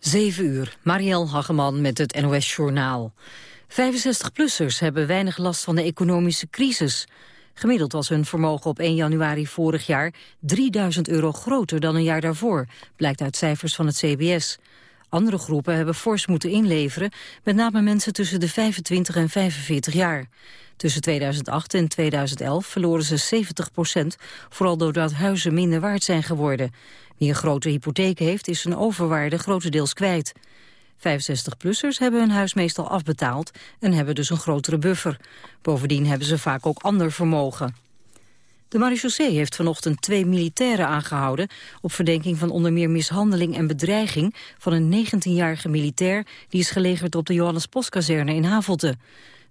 7 uur, Marielle Hageman met het NOS Journaal. 65-plussers hebben weinig last van de economische crisis. Gemiddeld was hun vermogen op 1 januari vorig jaar 3000 euro groter dan een jaar daarvoor, blijkt uit cijfers van het CBS. Andere groepen hebben fors moeten inleveren, met name mensen tussen de 25 en 45 jaar. Tussen 2008 en 2011 verloren ze 70 procent, vooral doordat huizen minder waard zijn geworden. Wie een grote hypotheek heeft, is zijn overwaarde grotendeels kwijt. 65-plussers hebben hun huis meestal afbetaald en hebben dus een grotere buffer. Bovendien hebben ze vaak ook ander vermogen. De marechaussee heeft vanochtend twee militairen aangehouden... op verdenking van onder meer mishandeling en bedreiging... van een 19-jarige militair die is gelegerd op de Johannes Postkazerne in Havelte.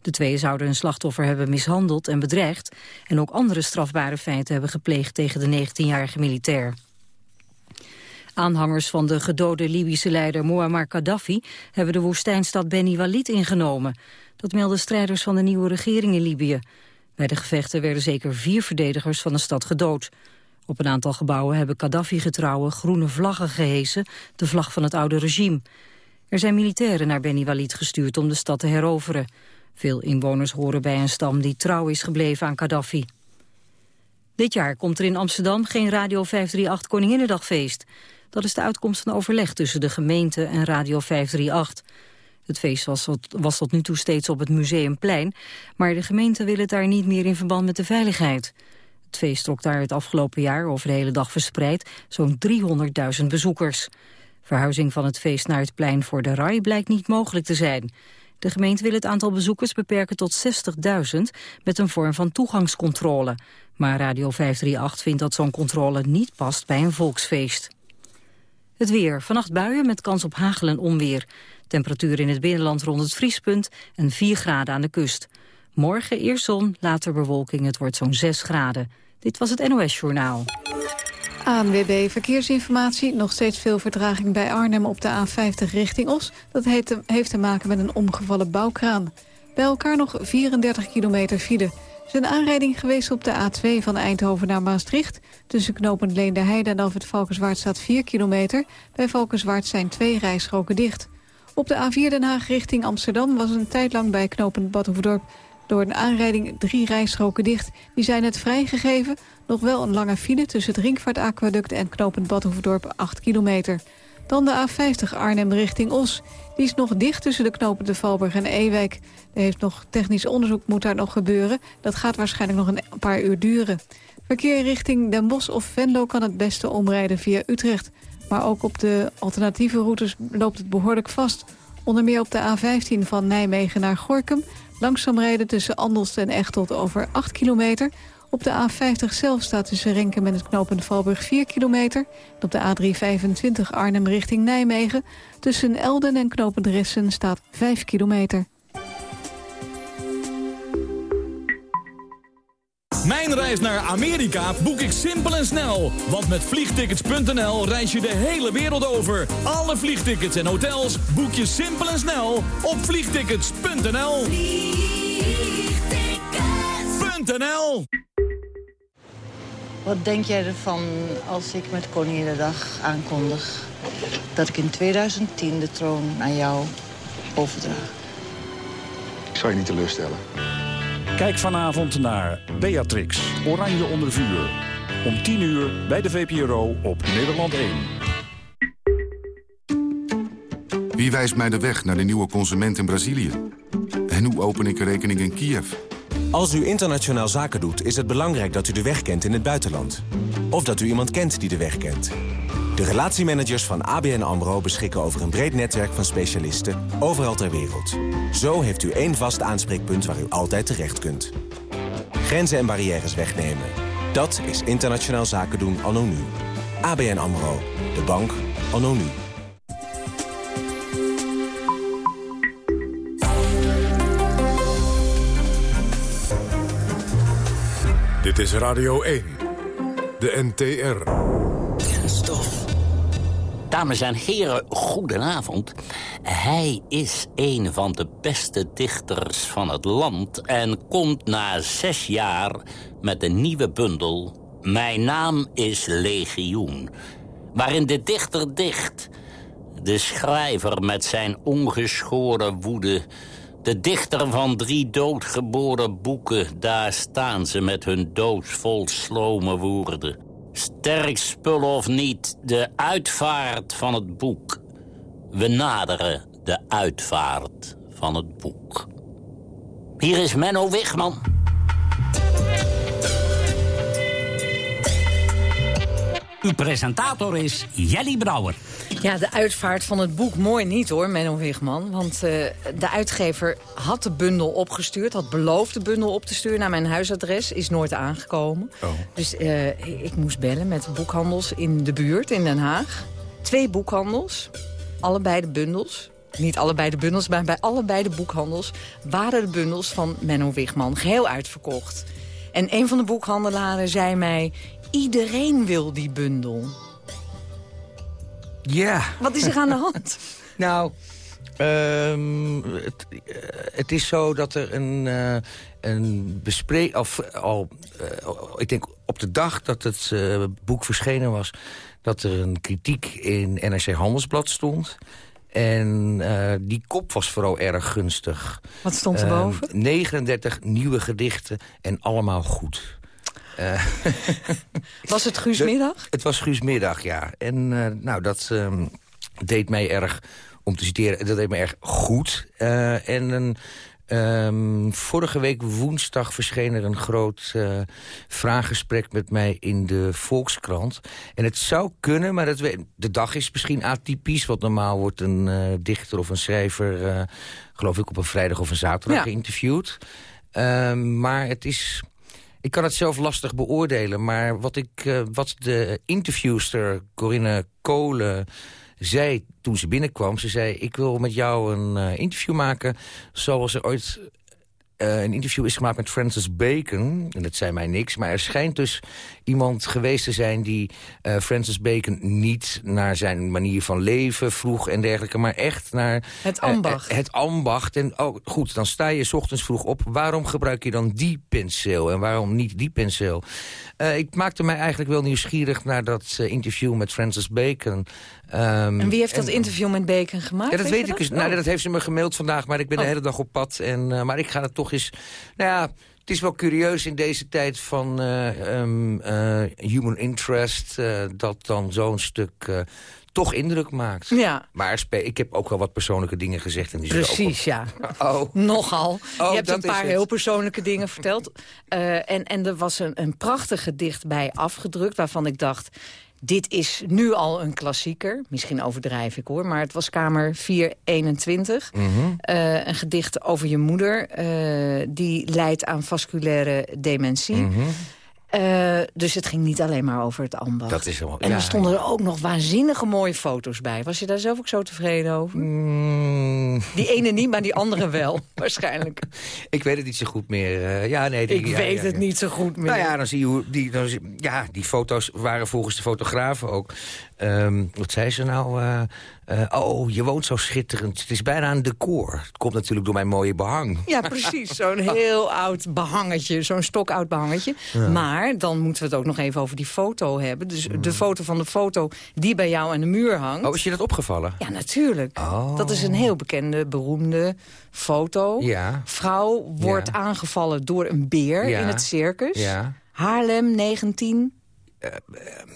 De twee zouden hun slachtoffer hebben mishandeld en bedreigd... en ook andere strafbare feiten hebben gepleegd tegen de 19-jarige militair. Aanhangers van de gedode Libische leider Muammar Gaddafi... hebben de woestijnstad Beni Walid ingenomen. Dat melden strijders van de nieuwe regering in Libië. Bij de gevechten werden zeker vier verdedigers van de stad gedood. Op een aantal gebouwen hebben Gaddafi-getrouwen groene vlaggen gehesen... de vlag van het oude regime. Er zijn militairen naar Beni Walid gestuurd om de stad te heroveren. Veel inwoners horen bij een stam die trouw is gebleven aan Gaddafi. Dit jaar komt er in Amsterdam geen Radio 538 Koninginnedagfeest. Dat is de uitkomst van overleg tussen de gemeente en Radio 538. Het feest was tot, was nu toe steeds op het Museumplein... maar de gemeente wil het daar niet meer in verband met de veiligheid. Het feest trok daar het afgelopen jaar over de hele dag verspreid... zo'n 300.000 bezoekers. Verhuizing van het feest naar het plein voor de RAI blijkt niet mogelijk te zijn. De gemeente wil het aantal bezoekers beperken tot 60.000... met een vorm van toegangscontrole. Maar Radio 538 vindt dat zo'n controle niet past bij een volksfeest. Het weer. Vannacht buien met kans op hagel en onweer. Temperatuur in het binnenland rond het vriespunt en 4 graden aan de kust. Morgen eerst zon, later bewolking. Het wordt zo'n 6 graden. Dit was het NOS Journaal. ANWB Verkeersinformatie. Nog steeds veel vertraging bij Arnhem op de A50 richting Os. Dat heeft te maken met een omgevallen bouwkraan. Bij elkaar nog 34 kilometer file is een aanrijding geweest op de A2 van Eindhoven naar Maastricht. Tussen knooppunt Leende Heide en Alfred Valkenswaard staat 4 kilometer. Bij Valkenswaard zijn twee rijstroken dicht. Op de A4 Den Haag richting Amsterdam was een tijd lang bij knooppunt Badhoevedorp... door een aanrijding drie rijstroken dicht. Die zijn het vrijgegeven. Nog wel een lange file tussen het Ringvaartaquaduct en knooppunt Badhoevedorp 8 kilometer. Dan de A50 Arnhem richting Os. Die is nog dicht tussen de knopen de Valburg en Ewijk. Er heeft nog technisch onderzoek moet daar nog gebeuren. Dat gaat waarschijnlijk nog een paar uur duren. Verkeer richting Den Bosch of Venlo kan het beste omrijden via Utrecht. Maar ook op de alternatieve routes loopt het behoorlijk vast. Onder meer op de A15 van Nijmegen naar Gorkum. Langzaam rijden tussen Andelst en Echtelt over 8 kilometer. Op de A50 zelf staat tussen Renken en het knooppunt Valburg 4 kilometer. En op de A325 Arnhem richting Nijmegen. Tussen Elden en knooppunt Ressen staat 5 kilometer. Mijn reis naar Amerika boek ik simpel en snel. Want met vliegtickets.nl reis je de hele wereld over. Alle vliegtickets en hotels boek je simpel en snel op vliegtickets.nl. Vliegtickets.nl wat denk jij ervan als ik met Koninginnedag aankondig... dat ik in 2010 de troon aan jou overdraag? Ik zou je niet teleurstellen. Kijk vanavond naar Beatrix, Oranje onder vuur. Om 10 uur bij de VPRO op Nederland 1. Wie wijst mij de weg naar de nieuwe consument in Brazilië? En hoe open ik een rekening in Kiev? Als u internationaal zaken doet, is het belangrijk dat u de weg kent in het buitenland. Of dat u iemand kent die de weg kent. De relatiemanagers van ABN AMRO beschikken over een breed netwerk van specialisten overal ter wereld. Zo heeft u één vast aanspreekpunt waar u altijd terecht kunt. Grenzen en barrières wegnemen. Dat is internationaal zaken doen anno nu. ABN AMRO. De bank anno nu. Dit is Radio 1. De NTR. Dames en heren, goedenavond. Hij is een van de beste dichters van het land... en komt na zes jaar met een nieuwe bundel... Mijn naam is Legioen. Waarin de dichter dicht De schrijver met zijn ongeschoren woede. De dichter van drie doodgeboren boeken. Daar staan ze met hun doos vol slome woorden. Sterk spul of niet, de uitvaart van het boek. We naderen de uitvaart van het boek. Hier is Menno Wigman. Uw presentator is Jelly Brouwer. Ja, de uitvaart van het boek mooi niet hoor, Menno Wigman. Want uh, de uitgever had de bundel opgestuurd, had beloofd de bundel op te sturen naar mijn huisadres. Is nooit aangekomen. Oh. Dus uh, ik moest bellen met boekhandels in de buurt in Den Haag. Twee boekhandels, allebei de bundels. Niet allebei de bundels, maar bij allebei de boekhandels... waren de bundels van Menno Wigman geheel uitverkocht. En een van de boekhandelaren zei mij... iedereen wil die bundel. Ja. Wat is er aan de hand? nou, um, het, uh, het, is zo dat er een, uh, een bespreek... of al, uh, ik denk op de dag dat het boek verschenen was... dat er een kritiek in NRC Handelsblad stond... En die kop was vooral erg gunstig. Wat stond er boven? Uh, 39 nieuwe gedichten en allemaal goed. Uh, was het Guusmiddag? Het was Guusmiddag, ja. En nou, dat um, deed mij erg, om te citeren, dat deed mij erg goed. en een... Um, vorige week woensdag verscheen er een groot vraaggesprek met mij in de Volkskrant. En het zou kunnen, maar dat we, de dag is misschien atypisch. Want normaal wordt een dichter of een schrijver, geloof ik, op een vrijdag of een zaterdag ja. geïnterviewd. Um, maar het is... Ik kan het zelf lastig beoordelen, maar wat, ik, wat de interviewster Corinne Kolen zei toen ze binnenkwam... ze zei, ik wil met jou een uh, interview maken... zoals er ooit uh, een interview is gemaakt met Francis Bacon. En dat zei mij niks, maar er schijnt dus iemand geweest te zijn... die uh, Francis Bacon niet naar zijn manier van leven vroeg en dergelijke... maar echt naar... Het ambacht. Uh, het ambacht. En oh, goed, dan sta je 's ochtends vroeg op. Waarom gebruik je dan die penseel en waarom niet die penseel? Ik maakte mij eigenlijk wel nieuwsgierig naar dat interview met Francis Bacon. Um, en wie heeft dat interview met Bacon gemaakt? Ja, dat weet, weet ik dus. Nou, dat heeft ze me gemaild vandaag, maar ik ben oh. de hele dag op pad. En, uh, maar ik ga het toch eens... Nou ja, het is wel curieus in deze tijd van um, human interest... dat dan zo'n stuk toch indruk maakt. Ja. Maar ik heb ook wel wat persoonlijke dingen gezegd. En die Precies, ja. Oh. Nogal. Oh, je hebt een paar heel persoonlijke dingen verteld. Uh, en, en er was een, een prachtig gedicht bij afgedrukt... waarvan ik dacht, dit is nu al een klassieker. Misschien overdrijf ik hoor, maar het was kamer 421. Mm -hmm. uh, een gedicht over je moeder. Uh, die leidt aan vasculaire dementie. Mm -hmm. Uh, dus het ging niet alleen maar over het ambacht. Dat is helemaal, en ja, er stonden er ook nog waanzinnige mooie foto's bij. Was je daar zelf ook zo tevreden over? Mm. Die ene niet, maar die andere wel, waarschijnlijk. Ik weet het niet zo goed meer. Uh, ja, nee, die, Ik ja, weet het niet zo goed meer. Nou ja, dan zie je hoe... Die, dan zie, ja, die foto's waren volgens de fotografen ook... Um, wat zei ze nou? Uh, uh, oh, je woont zo schitterend. Het is bijna een decor. Het komt natuurlijk door mijn mooie behang. Ja, precies. Zo'n heel oud behangetje. Zo'n stokoud behangetje. Ja. Maar dan moeten we het ook nog even over die foto hebben. Dus de foto van de foto die bij jou aan de muur hangt. Oh, is je dat opgevallen? Ja, natuurlijk. Oh. Dat is een heel bekende, beroemde foto. Ja. Vrouw wordt Ja. aangevallen door een beer in het circus. Haarlem, 19.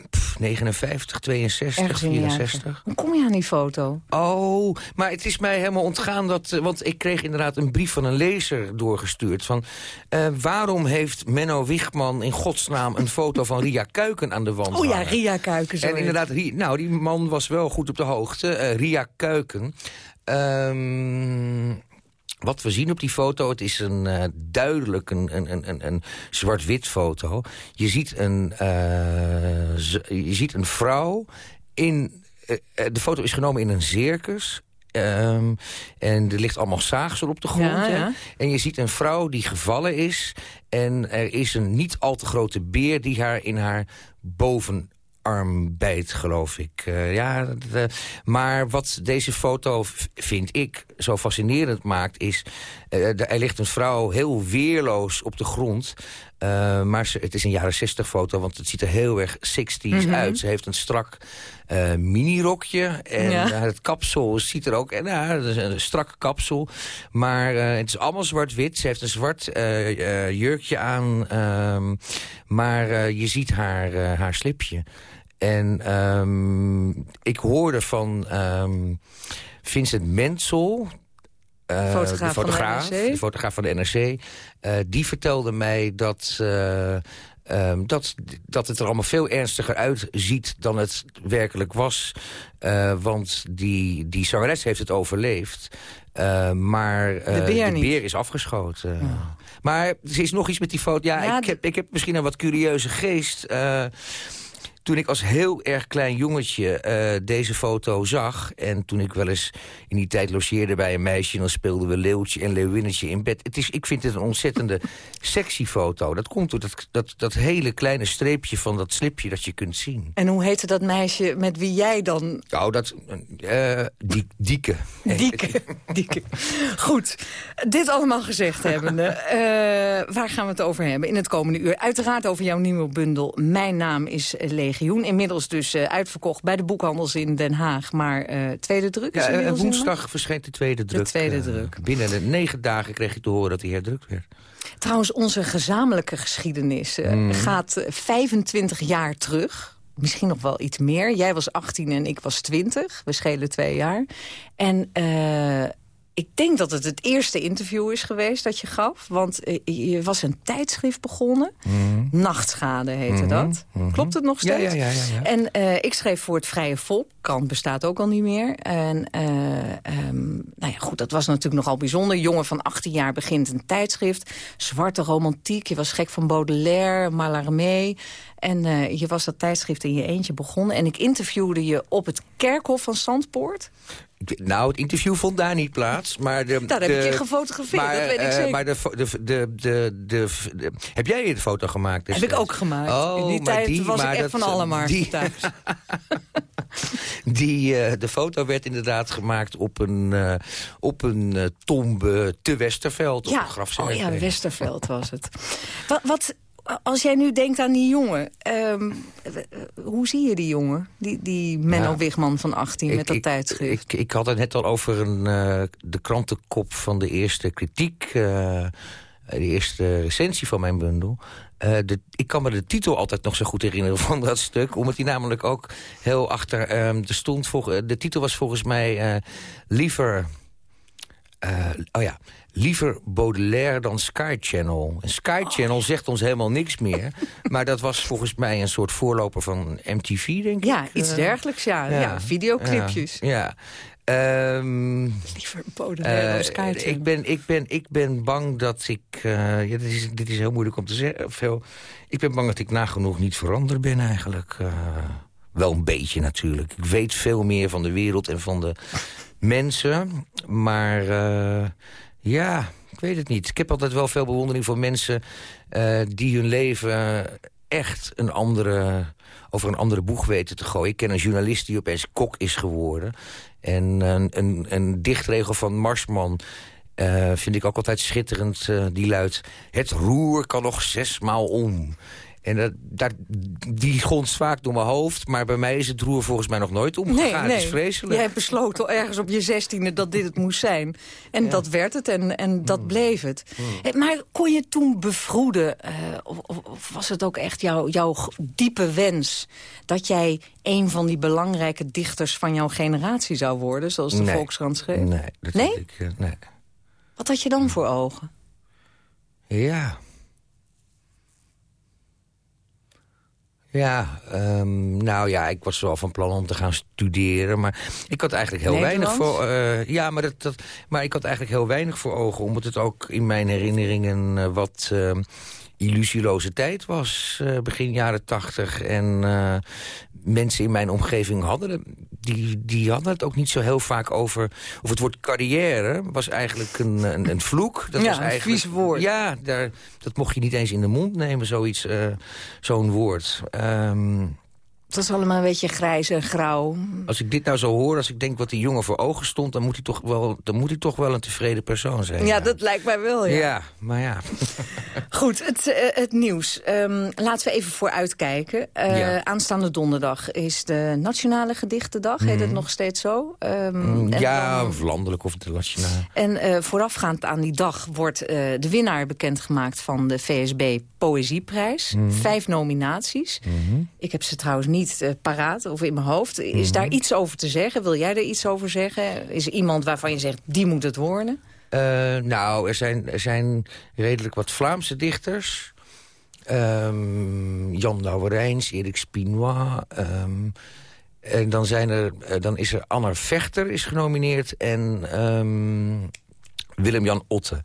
Pff, 59, 62, Ergens in de jaren. 64. Hoe kom je aan die foto? Oh, maar het is mij helemaal ontgaan dat... eh, Want ik kreeg inderdaad een brief van een lezer doorgestuurd. Van, eh, waarom heeft Menno Wichman in godsnaam een foto van Ria Kuiken aan de wand Oh ja, hangen? Ria Kuiken. zo En inderdaad, nou, die man was wel goed op de hoogte. Eh, Ria Kuiken. Ehm, wat we zien op die foto, het is een eh, duidelijk een, een, een, een, een zwart-wit foto. Je ziet een, eh, je ziet een vrouw in... eh, de foto is genomen in een circus. Ehm, en er ligt allemaal zaagsel op de grond. Ja, hè. ja. En je ziet een vrouw die gevallen is. En er is een niet al te grote beer die haar in haar bovenarm bijt, geloof ik. Eh, ja, maar wat deze foto, vind ik, zo fascinerend maakt is... Uh, er ligt een vrouw heel weerloos op de grond... Uh, maar ze, het is een jaren 60 foto, want het ziet er heel erg 60s mm uit. Ze heeft een strak uh, minirokje en ja. het kapsel ziet er ook... En, uh, een strak kapsel, maar het is allemaal zwart-wit. Ze heeft een zwart jurkje aan, ehm, maar je ziet haar, haar slipje. En um, ik hoorde van um, Vincent Mensel, uh, fotograaf de fotograaf, van de, de fotograaf van de NRC... Uh, die vertelde mij dat, uh, um, dat, dat het er allemaal veel ernstiger uitziet dan het werkelijk was. want die, die zangeres heeft het overleefd. maar de beer, de beer is afgeschoten. Ja. Maar er is nog iets met die foto. Ja, ja ik, heb, ik heb misschien een wat curieuze geest toen ik als heel erg klein jongetje uh, deze foto zag... en toen ik wel eens in die tijd logeerde bij een meisje... dan speelden we leeuwtje en leeuwinnetje in bed. Het is, ik vind het een ontzettende sexy foto. Dat komt door dat, dat, dat hele kleine streepje van dat slipje dat je kunt zien. En hoe heette dat meisje met wie jij dan... Nou, dat... Uh, die, dieke. Dieke, dieke. Goed, dit allemaal gezegd hebbende. Uh, waar gaan we het over hebben in het komende uur? Uiteraard over jouw nieuwe bundel. Mijn naam is Lee Inmiddels dus uh, uitverkocht bij de boekhandels in Den Haag. Maar uh, tweede druk is ja, Woensdag verschijnt de tweede druk. De tweede druk. Binnen de negen dagen kreeg ik te horen dat hij herdrukt werd. Trouwens, onze gezamenlijke geschiedenis mm. gaat 25 jaar terug. Misschien nog wel iets meer. Jij was 18 en ik was 20. We schelen twee jaar. En ik denk dat het het eerste interview is geweest dat je gaf. Want eh, je was een tijdschrift begonnen. Mm. Nachtschade heette mm -hmm. dat. Mm -hmm. Klopt het nog steeds? Ja, ja, ja. ja, ja. En uh, ik schreef voor het Vrije Volk. Kant bestaat ook al niet meer. En uh, um, nou ja, goed, dat was natuurlijk nogal bijzonder. Jongen van 18 jaar begint een tijdschrift. Zwarte romantiek. Je was gek van Baudelaire, Mallarmé. En uh, je was dat tijdschrift in je eentje begonnen. En ik interviewde je op het kerkhof van Zandpoort. Nou, het interview vond daar niet plaats. Maar de, daar de, heb ik je gefotografeerd, maar, dat weet ik uh, zeker. Maar de, de, de, de, de, heb jij de foto gemaakt? Heb ik ook gemaakt. Oh, In die maar tijd die, was maar ik echt dat, van alle markten die, thuis. die, uh, de foto werd inderdaad gemaakt op een, uh, op een tombe te Westerveld. Ja, op een oh ja, Westerveld was het. Wat, wat, als jij nu denkt aan die jongen, um, hoe zie je die jongen? Die, die Menno ja, Wigman van 18 ik, met dat ik, tijdschrift. Ik, ik had het net al over een, uh, de krantenkop van de eerste kritiek... Uh, de eerste recensie van mijn bundel. Uh, de, ik kan me de titel altijd nog zo goed herinneren van dat stuk. Omdat die namelijk ook heel achter... Um, er stond de titel was volgens mij liever... oh ja, liever Baudelaire dan Sky Channel. En Sky Channel oh. zegt ons helemaal niks meer. maar dat was volgens mij een soort voorloper van MTV, denk ja, ik. Ja, iets dergelijks, ja. ja. ja videoclipjes. Ja. ja. Um, liever Baudelaire uh, dan Sky Channel. Ik ben, ik, ben, ik ben bang dat ik... Uh, ja, dit, is, dit is heel moeilijk om te zeggen. Veel, ik ben bang dat ik nagenoeg niet veranderd ben eigenlijk. Uh, wel een beetje natuurlijk. Ik weet veel meer van de wereld en van de mensen. Maar... Ja, ik weet het niet. Ik heb altijd wel veel bewondering voor mensen uh, die hun leven echt een andere, over een andere boeg weten te gooien. Ik ken een journalist die opeens kok is geworden. En een, een, een dichtregel van Marsman uh, vind ik ook altijd schitterend. Uh, die luidt, het roer kan nog zesmaal om. En dat, dat, die gonst vaak door mijn hoofd. Maar bij mij is het roer volgens mij nog nooit omgegaan. Nee, nee. Het is vreselijk. Jij hebt besloten ergens op je zestiende dat dit het moest zijn. En ja. dat werd het en, en dat mm. bleef het. Mm. Maar kon je toen bevroeden? Uh, of, of, was het ook echt jouw, jouw diepe wens... dat jij een van die belangrijke dichters van jouw generatie zou worden? Zoals de nee. Volkskrant schreef? Nee, dat nee? Ik, uh, nee. Wat had je dan voor ogen? Ja... Ja, um, nou ja, ik was wel van plan om te gaan studeren. Maar ik had eigenlijk heel weinig voor... Uh, ja, maar, dat, dat, maar ik had eigenlijk heel weinig voor ogen. Omdat het ook in mijn herinneringen uh, wat... Uh, illusieloze tijd was, uh, begin jaren tachtig. En mensen in mijn omgeving hadden, die, die hadden het ook niet zo heel vaak over... of het woord carrière was eigenlijk een, een, een vloek. Dat ja, was eigenlijk, een vies woord. Ja, daar, dat mocht je niet eens in de mond nemen, zoiets, uh, zo'n woord. Um, Het is allemaal een beetje grijs en grauw. Als ik dit nou zo hoor, als ik denk wat die jongen voor ogen stond... dan moet hij toch wel, dan moet hij toch wel een tevreden persoon zijn. Ja, dat lijkt mij wel, ja. Ja, maar ja. Goed, het, uh, het nieuws. Um, laten we even vooruitkijken. Uh, ja. Aanstaande donderdag is de Nationale Gedichtendag. Mm. Heet het nog steeds zo? Um, ja, dan... of landelijk of de nationale. En uh, voorafgaand aan die dag wordt de winnaar bekendgemaakt... van de VSB Poëzieprijs. Mm. Vijf nominaties. Mm. Ik heb ze trouwens niet niet uh, paraat of in mijn hoofd. Is Mhm. daar iets over te zeggen? Wil jij er iets over zeggen? Is er iemand waarvan je zegt, die moet het worden? Uh, nou, er zijn, er zijn redelijk wat Vlaamse dichters. Um, Jan Lauwerijns, Erik Spinois. Um, en dan, zijn er, uh, dan is er Anna Vechter is genomineerd. En um, Willem-Jan Otte.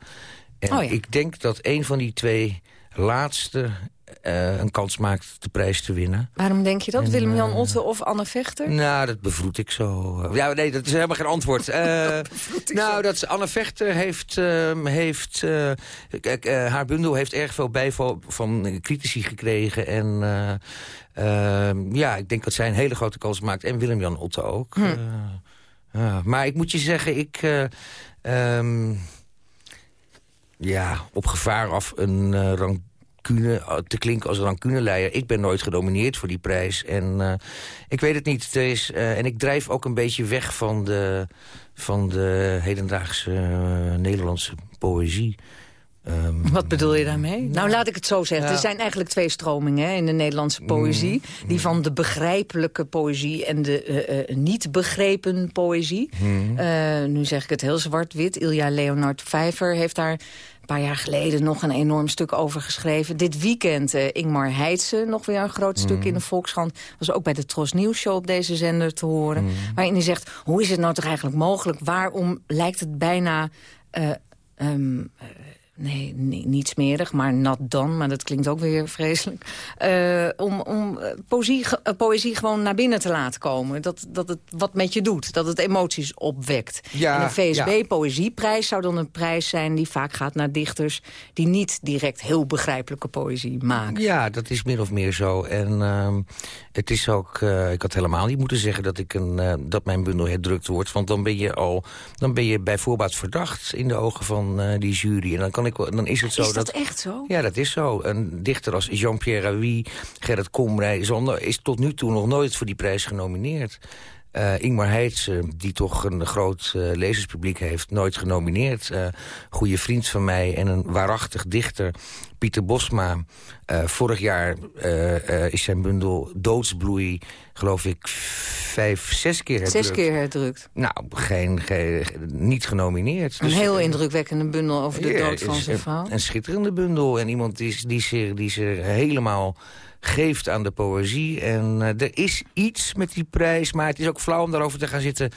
En oh ja. ik denk dat een van die twee laatste uh, een kans maakt de prijs te winnen. Waarom denk je dat? Willem-Jan uh, Otte of Anne Vechter? Nou, dat bevroed ik zo. Ja, nee, dat is helemaal geen antwoord. Uh, nou, zo. dat Anne Vechter heeft... heeft kijk, haar bundel heeft erg veel bijval van critici gekregen. En ja, ik denk dat zij een hele grote kans maakt. En Willem-Jan Otte ook. Hm. maar ik moet je zeggen, ik... Um, ja, op gevaar af een uh, rang te klinken als een rancuneleier. Ik ben nooit genomineerd voor die prijs. En uh, ik weet het niet. Er is, uh, en ik drijf ook een beetje weg van de, van de hedendaagse uh, Nederlandse poëzie. Um, Wat bedoel je daarmee? Nou, nou laat ik het zo zeggen. Ja. Er zijn eigenlijk twee stromingen hè, in de Nederlandse poëzie. Mm. Die van de begrijpelijke poëzie en de uh, uh, niet begrepen poëzie. Mm. Uh, nu zeg ik het heel zwart-wit. Ilja Leonard Vijver heeft daar paar jaar geleden nog een enorm stuk over geschreven. Dit weekend uh, Ingmar Heitse, nog weer een groot stuk Mm. in de Volkskrant. Was ook bij de Tros Nieuws Show op deze zender te horen. Mm. Waarin hij zegt, hoe is het nou toch eigenlijk mogelijk? Waarom lijkt het bijna... Uh, um, nee, niet smerig, maar nat dan. Maar dat klinkt ook weer vreselijk. Uh, om om poëzie, uh, poëzie gewoon naar binnen te laten komen. Dat, dat het wat met je doet. Dat het emoties opwekt. Ja, en een VSB ja. Poëzieprijs zou dan een prijs zijn... die vaak gaat naar dichters die niet direct heel begrijpelijke poëzie maken. Ja, dat is min of meer zo. En uh, het is ook... Uh, ik had helemaal niet moeten zeggen dat, ik een, dat mijn bundel herdrukt wordt. Want dan ben je al dan ben je bij voorbaat verdacht in de ogen van die jury. En dan kan ik dan is het zo is dat, dat echt zo? Ja, dat is zo. Een dichter als Jean-Pierre Raoui, Gerrit Komrij... Zonder, is tot nu toe nog nooit voor die prijs genomineerd. Uh, Ingmar Heitse, die toch een groot uh, lezerspubliek heeft... nooit genomineerd. Goede vriend van mij en een waarachtig dichter... Pieter Bosma. Vorig jaar is zijn bundel Doodsbloei, geloof ik, vijf, zes keer herdrukt. Zes keer herdrukt. Nou, geen, geen, niet genomineerd. Een dus, heel indrukwekkende bundel over de dood van zijn vrouw. Een schitterende bundel. En iemand die, die, zich, die zich helemaal geeft aan de poëzie. En uh, er is iets met die prijs, maar het is ook flauw om daarover te gaan zitten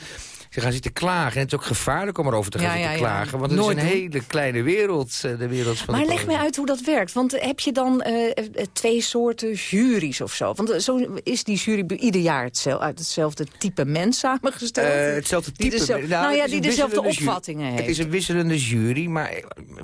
ze gaan zitten klagen. En het is ook gevaarlijk om erover te gaan ja, zitten ja, klagen. Want het Nooit is een doen. hele kleine wereld, de wereld van Maar de leg mij uit hoe dat werkt. Want heb je dan uh, twee soorten juries of zo? Want zo is die jury ieder jaar hetzelfde, uit hetzelfde type mens samengesteld? Uh, hetzelfde type dezelfde, nou, nou ja, die dezelfde opvattingen heeft. Het is een wisselende jury, maar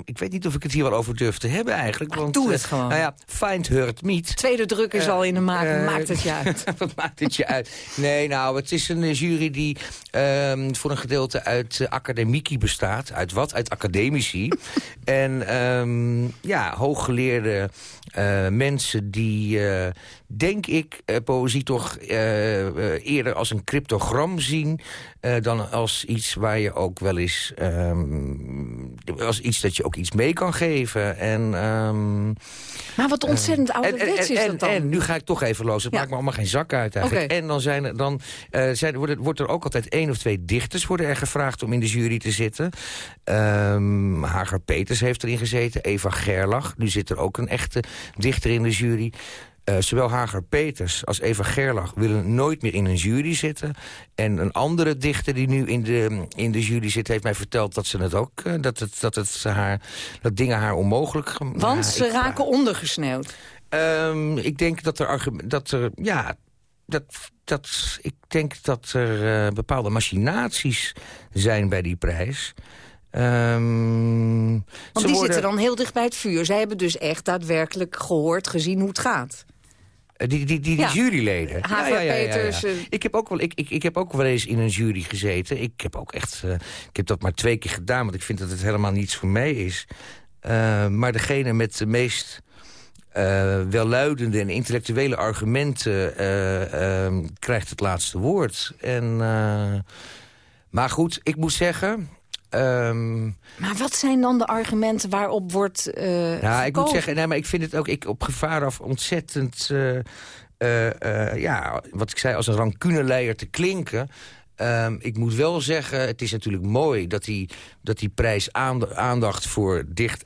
ik weet niet of ik het hier wel over durf te hebben eigenlijk. Maar want, doe het gewoon. Nou ja, find hurt meet. Tweede druk is al in de maak, Eh, maakt het je uit. Wat maakt het je uit? Nee, nou, het is een jury die um, voor een gedeelte uit uh, academiekie bestaat. Uit wat? Uit academici. en um, ja, hooggeleerde uh, mensen die, uh, denk ik, poëzie toch eerder als een cryptogram zien... dan als iets waar je ook wel eens... Um, als iets dat je ook iets mee kan geven. En, maar wat ontzettend ouderwets is dat dan. En nu ga ik toch even los. Het Ja. maakt me allemaal geen zak uit eigenlijk. En dan, zijn er, dan uh, zijn, wordt, het- wordt er ook altijd één of twee dichters worden er gevraagd om in de jury te zitten. Ehm Hagar Peters heeft erin gezeten. Eva Gerlach. Nu zit er ook een echte dichter in de jury. Eh, zowel Hagar Peters als Eva Gerlach willen nooit meer in een jury zitten. En een andere dichter die nu in de, in de jury zit... heeft mij verteld dat ze het ook... eh, dat, het, dat, het haar, dat dingen haar onmogelijk... Want Ja, ze ik- raken ondergesneeuwd. Ehm, ik denk dat er, dat er ja, dat, dat, ik denk dat er eh, bepaalde machinaties zijn bij die prijs. Ehm, Want die worden- zitten dan heel dicht bij het vuur. Zij hebben dus echt daadwerkelijk gehoord, gezien hoe het gaat. Die, die, die, die Ja. juryleden. Haver Peters. Ik, heb ook wel, ik, ik, ik heb ook wel eens in een jury gezeten. Ik heb ook echt... eh, ik heb dat maar twee keer gedaan, want ik vind dat het helemaal niets voor mij is. Eh, maar degene met de meest eh, welluidende en intellectuele argumenten... eh, ehm, krijgt het laatste woord. En, maar goed, ik moet zeggen... ehm, Maar wat zijn dan de argumenten waarop wordt eh ja, ik moet zeggen, nee, maar ik vind het ook ik, op gevaar af ontzettend... eh, eh, ja, wat ik zei, als een rancuneleier te klinken... Ehm, ik moet wel zeggen, het is natuurlijk mooi dat die, dat die prijs aand- aandacht voor dicht,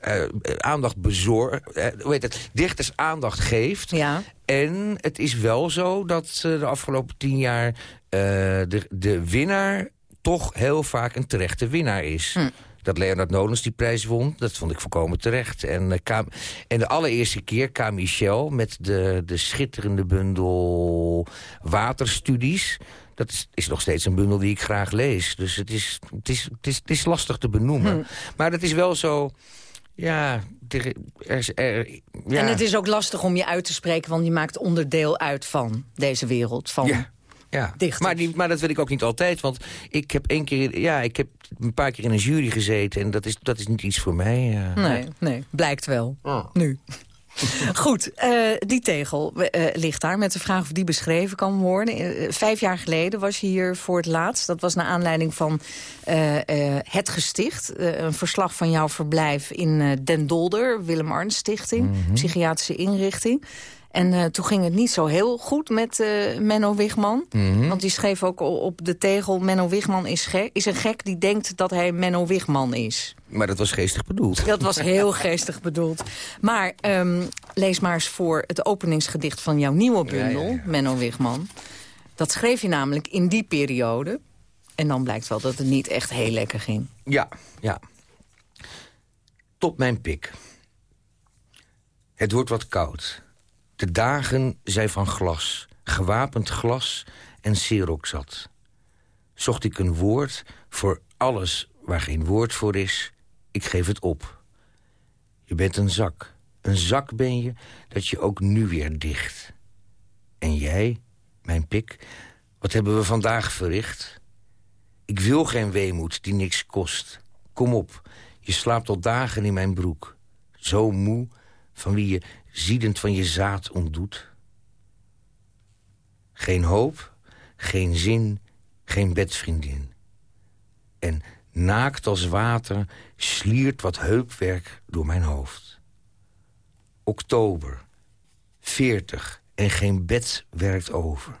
aandacht bezorg, eh, hoe heet het, dichters aandacht geeft. Ja. En het is wel zo dat de afgelopen tien jaar de, de winnaar toch heel vaak een terechte winnaar is. Dat Leonard Nolens die prijs won, dat vond ik volkomen terecht. En, eh, K- en de allereerste keer K. Michel met de, de schitterende bundel Waterstudies. Dat is, is nog steeds een bundel die ik graag lees. Dus het is, het is, het is, het is lastig te benoemen. Maar het is wel zo... Ja, er, er, er, ja. En het is ook lastig om je uit te spreken, want je maakt onderdeel uit van deze wereld. Van... Ja. Ja, maar, die, maar dat wil ik ook niet altijd. Want ik heb één keer, ja, ik heb een paar keer in een jury gezeten. En dat is, dat is niet iets voor mij. eh. Nee, nee, blijkt wel. Nu. Goed, eh, die tegel eh, ligt daar met de vraag of die beschreven kan worden. Vijf jaar geleden was je hier voor het laatst. Dat was naar aanleiding van Het Gesticht. een verslag van jouw verblijf in Den Dolder, Willem Arns Stichting. Psychiatrische inrichting. En eh, toen ging het niet zo heel goed met eh, Menno Wigman. Want die schreef ook op de tegel... Menno Wigman is, gek, is een gek die denkt dat hij Menno Wigman is. Maar dat was geestig bedoeld. Dat was heel geestig bedoeld. Maar ehm, lees maar eens voor het openingsgedicht van jouw nieuwe bundel, Menno Wigman. Dat schreef je namelijk in die periode. En dan blijkt wel dat het niet echt heel lekker ging. Ja, ja. Tot mijn pik. Het wordt wat koud. De dagen zijn van glas, gewapend glas en sirook zat. Zocht ik een woord voor alles waar geen woord voor is, ik geef het op. Je bent een zak, een zak ben je, dat je ook nu weer dicht. En jij, mijn pik, wat hebben we vandaag verricht? Ik wil geen weemoed die niks kost. Kom op, je slaapt al dagen in mijn broek. Zo moe, van wie je ziedend van je zaad ontdoet. Geen hoop, geen zin, geen bedvriendin. En naakt als water sliert wat heupwerk door mijn hoofd. Oktober, veertig en geen bed werkt over.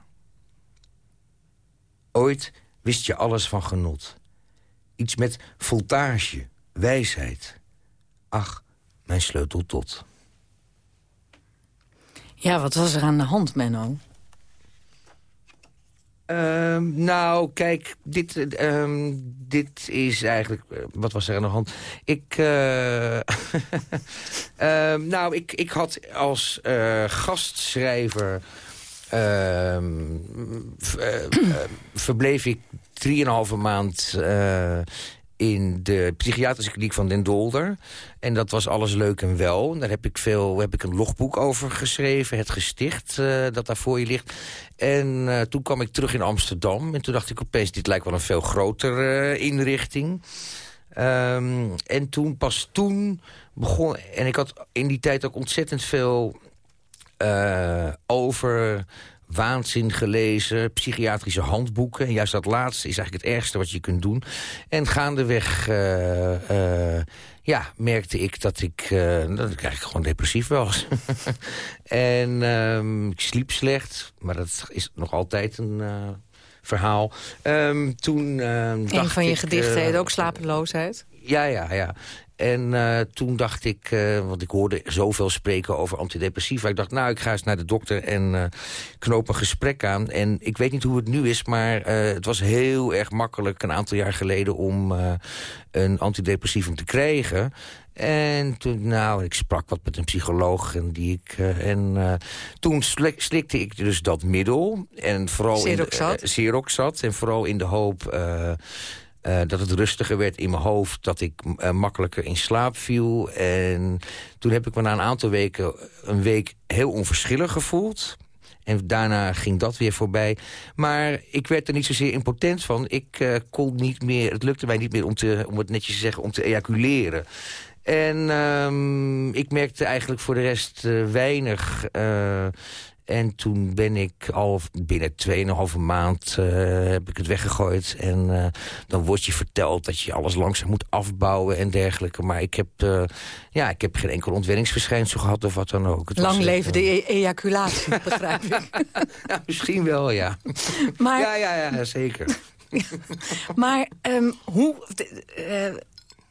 Ooit wist je alles van genot. Iets met voltage, wijsheid. Ach, mijn sleutel tot. Ja, wat was er aan de hand, Menno? Ehm, nou, kijk, dit, eh, ehm, dit is eigenlijk... eh, wat was er aan de hand? Ik, eh, ehm, nou, ik, ik had als eh, gastschrijver... verbleef ik drieënhalve maand in de psychiatrische kliniek van Den Dolder. En dat was alles leuk en wel. Daar heb ik, veel, heb ik een logboek over geschreven. Het gesticht eh, dat daar voor je ligt. En eh, toen kwam ik terug in Amsterdam. En toen dacht ik opeens, dit lijkt wel een veel grotere inrichting. Ehm, en toen, pas toen begon... En ik had in die tijd ook ontzettend veel eh, over waanzin gelezen, psychiatrische handboeken. En juist dat laatste is eigenlijk het ergste wat je kunt doen. En gaandeweg eh, eh, ja, merkte ik dat ik, eh, dat ik eigenlijk gewoon depressief was. en ehm, ik sliep slecht, maar dat is nog altijd een verhaal. Ehm, toen ehm, Een van je ik, gedichten heet ook slapeloosheid. ja, ja, ja. En eh, toen dacht ik, eh, want ik hoorde zoveel spreken over antidepressiva. Ik dacht, nou, ik ga eens naar de dokter en eh, knoop een gesprek aan. En ik weet niet hoe het nu is, maar het was heel erg makkelijk... een aantal jaar geleden om een antidepressivum te krijgen. En toen, nou, ik sprak wat met een psycholoog. En, die ik, en toen slik- slikte ik dus dat middel. En vooral in de-. En vooral in de hoop... eh, eh, dat het rustiger werd in mijn hoofd, dat ik eh, makkelijker in slaap viel. En toen heb ik me na een aantal weken een week heel onverschillig gevoeld. En daarna ging dat weer voorbij. Maar ik werd er niet zozeer impotent van. Ik uh, kon niet meer, het lukte mij niet meer om, te, om het netjes te zeggen, om te ejaculeren. En um, ik merkte eigenlijk voor de rest weinig. En toen ben ik al binnen 2,5 maand uh, heb ik het weggegooid. En uh, dan wordt je verteld dat je alles langzaam moet afbouwen en dergelijke. Maar ik heb, uh, ja, ik heb geen enkel ontwenningsverschijnsel gehad of wat dan ook. Het Lang leven de e ejaculatie, begrijp ik. ja, misschien wel, ja. Maar... Ja, ja, ja, zeker. maar um, hoe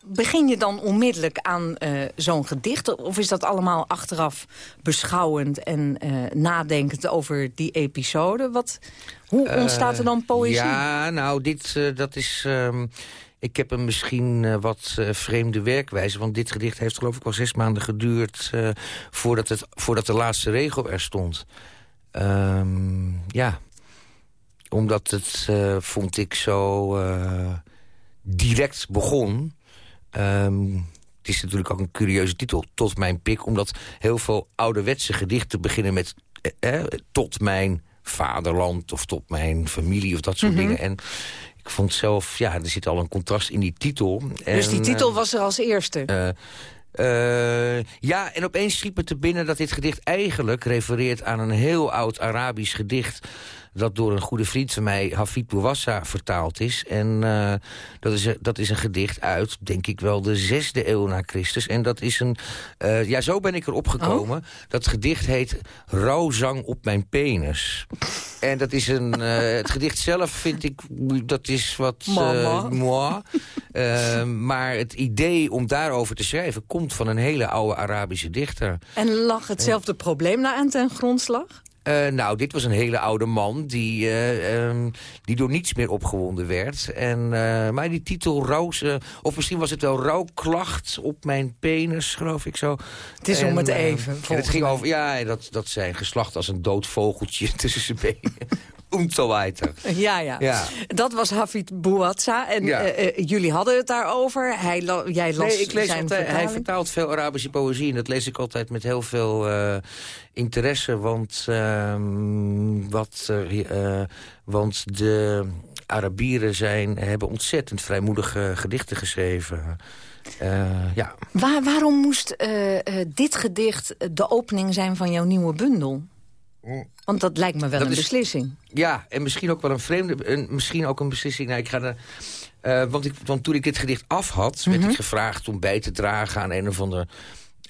begin je dan onmiddellijk aan uh, zo'n gedicht? Of is dat allemaal achteraf beschouwend en uh, nadenkend over die episode? Wat, hoe ontstaat er dan poëzie? Ja, nou, dit dat is... Um, ik heb een misschien wat vreemde werkwijze. Want dit gedicht heeft geloof ik wel zes maanden geduurd... voordat, het, voordat de laatste regel er stond. Um, ja, omdat het, vond ik, zo direct begon... Um, het is natuurlijk ook een curieuze titel, Tot mijn pik. Omdat heel veel ouderwetse gedichten beginnen met... Eh, eh, tot mijn vaderland of tot mijn familie of dat soort mm -hmm. dingen. En ik vond zelf, ja, er zit al een contrast in die titel. Dus die titel uh, was er als eerste? Uh, uh, ja, en opeens schiep het te binnen dat dit gedicht eigenlijk refereert aan een heel oud Arabisch gedicht dat door een goede vriend van mij, Hafid Bouwassa, vertaald is. En uh, dat, is, dat is een gedicht uit, denk ik wel, de zesde eeuw na Christus. En dat is een... Uh, ja, zo ben ik erop gekomen. Oh. Dat gedicht heet Rouwzang op mijn penis. En dat is een... Uh, het gedicht zelf vind ik... Dat is wat... Moi. uh, maar het idee om daarover te schrijven... komt van een hele oude Arabische dichter. En lag hetzelfde probleem naar aan ten grondslag? Uh, nou, dit was een hele oude man die, uh, um, die door niets meer opgewonden werd. En, uh, maar die titel Roos, of misschien was het wel rouwklacht op mijn penis, geloof ik zo. Het is en, om het even. En het ging over, ja, dat, dat zijn geslacht als een dood vogeltje tussen zijn benen. So weiter. Ja, ja, ja. Dat was Hafid Bouatza. En ja. uh, uh, jullie hadden het daarover. Hij jij las nee, ik lees zijn altijd, Hij vertaalt veel Arabische poëzie. En dat lees ik altijd met heel veel uh, interesse. Want, wat, want de Arabieren zijn, hebben ontzettend vrijmoedige gedichten geschreven. ja. Waar, waarom moest dit gedicht de opening zijn van jouw nieuwe bundel? Want dat lijkt me wel dat een is, beslissing. Ja, en misschien ook wel een vreemde... Een, misschien ook een beslissing. Nou, ik ga er, uh, want, ik, want toen ik dit gedicht af had... werd mm -hmm. ik gevraagd om bij te dragen aan een of ander...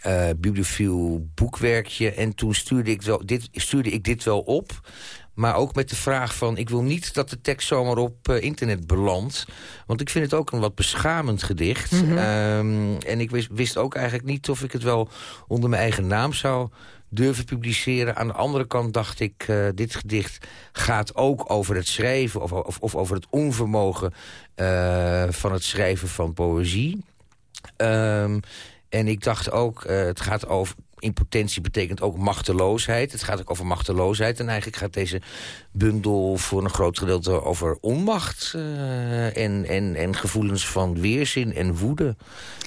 Uh, bibliofiel boekwerkje. En toen stuurde ik, wel, dit, stuurde ik dit wel op. Maar ook met de vraag van... ik wil niet dat de tekst zomaar op uh, internet belandt. Want ik vind het ook een wat beschamend gedicht. Mm -hmm. um, en ik wist, wist ook eigenlijk niet of ik het wel onder mijn eigen naam zou durven publiceren. Aan de andere kant dacht ik, uh, dit gedicht gaat ook over het schrijven... of, of, of over het onvermogen uh, van het schrijven van poëzie. Um, en ik dacht ook, uh, het gaat over... Impotentie betekent ook machteloosheid. Het gaat ook over machteloosheid. En eigenlijk gaat deze bundel voor een groot gedeelte over onmacht... en, en, en gevoelens van weerzin en woede. En,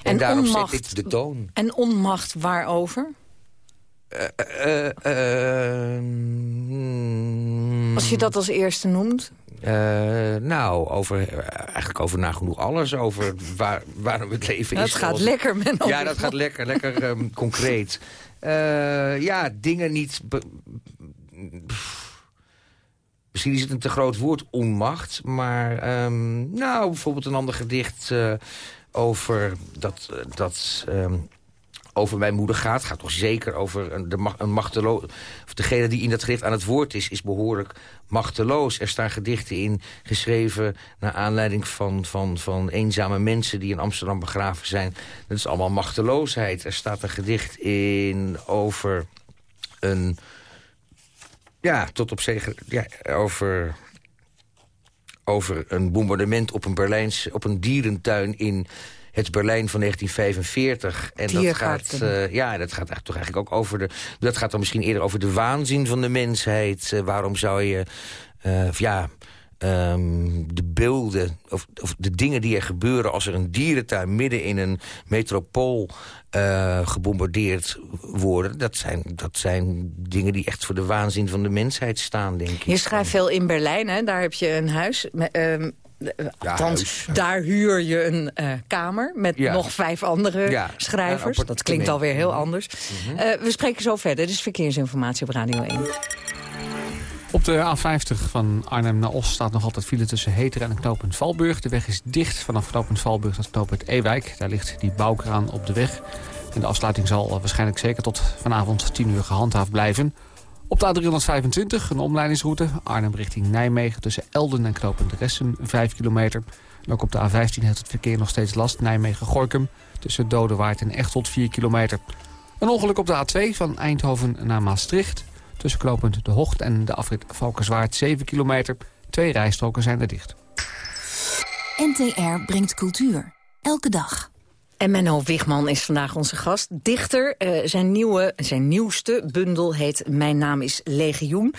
en daarom onmacht, zet ik de toon. En onmacht waarover? Uh, uh, mm, als je dat als eerste noemt? nou, over, eigenlijk over nagenoeg alles. Over waar, waarom het leven dat is. Dat gaat lekker, men Ja, dat gaat lekker, lekker um, concreet. ja, dingen niet... Misschien is het een te groot woord, onmacht. Maar, um, nou, bijvoorbeeld een ander gedicht over dat... dat um, over mijn moeder gaat. Het gaat toch zeker over een, de, machteloos... Of degene die in dat gedicht aan het woord is, is behoorlijk machteloos. Er staan gedichten in, geschreven naar aanleiding van, van, van eenzame mensen... die in Amsterdam begraven zijn. Dat is allemaal machteloosheid. Er staat een gedicht in over een... Ja, tot op zeker... Ja, over over een bombardement op een, Berlijns, op een dierentuin in het Berlijn van 1945. En dat gaat, uh, ja, dat gaat toch eigenlijk ook over de... Dat gaat dan misschien eerder over de waanzin van de mensheid. Uh, waarom zou je... Ja, ehm, de beelden of, of, de dingen die er gebeuren... als er een dierentuin midden in een metropool uh, gebombardeerd worden... Dat zijn, dat zijn dingen die echt voor de waanzin van de mensheid staan, denk ik. Je schrijft veel in Berlijn, hè? daar heb je een huis... Uh, Althans, daar huur je een uh, kamer met nog vijf andere ja. schrijvers. Dat klinkt alweer heel mhm. anders. Mm -hmm. uh, we spreken zo verder. Dit is verkeersinformatie op Radio 1. Op de A50 van Arnhem naar Os staat nog altijd file tussen Heteren en knooppunt Valburg. De weg is dicht vanaf knooppunt Valburg tot knooppunt Ewijk. Daar ligt die bouwkraan op de weg. En de afsluiting zal waarschijnlijk zeker tot vanavond 10 uur gehandhaafd blijven. Op de A325 een omleidingsroute. Arnhem richting Nijmegen tussen Elden en knooppunt Ressen 5 kilometer. Ook op de A15 heeft het verkeer nog steeds last. Nijmegen-Gorkum tussen Dodewaard en Echteld 4 kilometer. Een ongeluk op de A2 van Eindhoven naar Maastricht. Tussen knooppunt De Hocht en de afrit Valkenswaard 7 kilometer. Twee rijstroken zijn er dicht. NTR brengt cultuur. Elke dag. En Menno Wigman is vandaag onze gast. Dichter, uh, zijn, nieuwe, zijn nieuwste bundel heet Mijn naam is Legioen.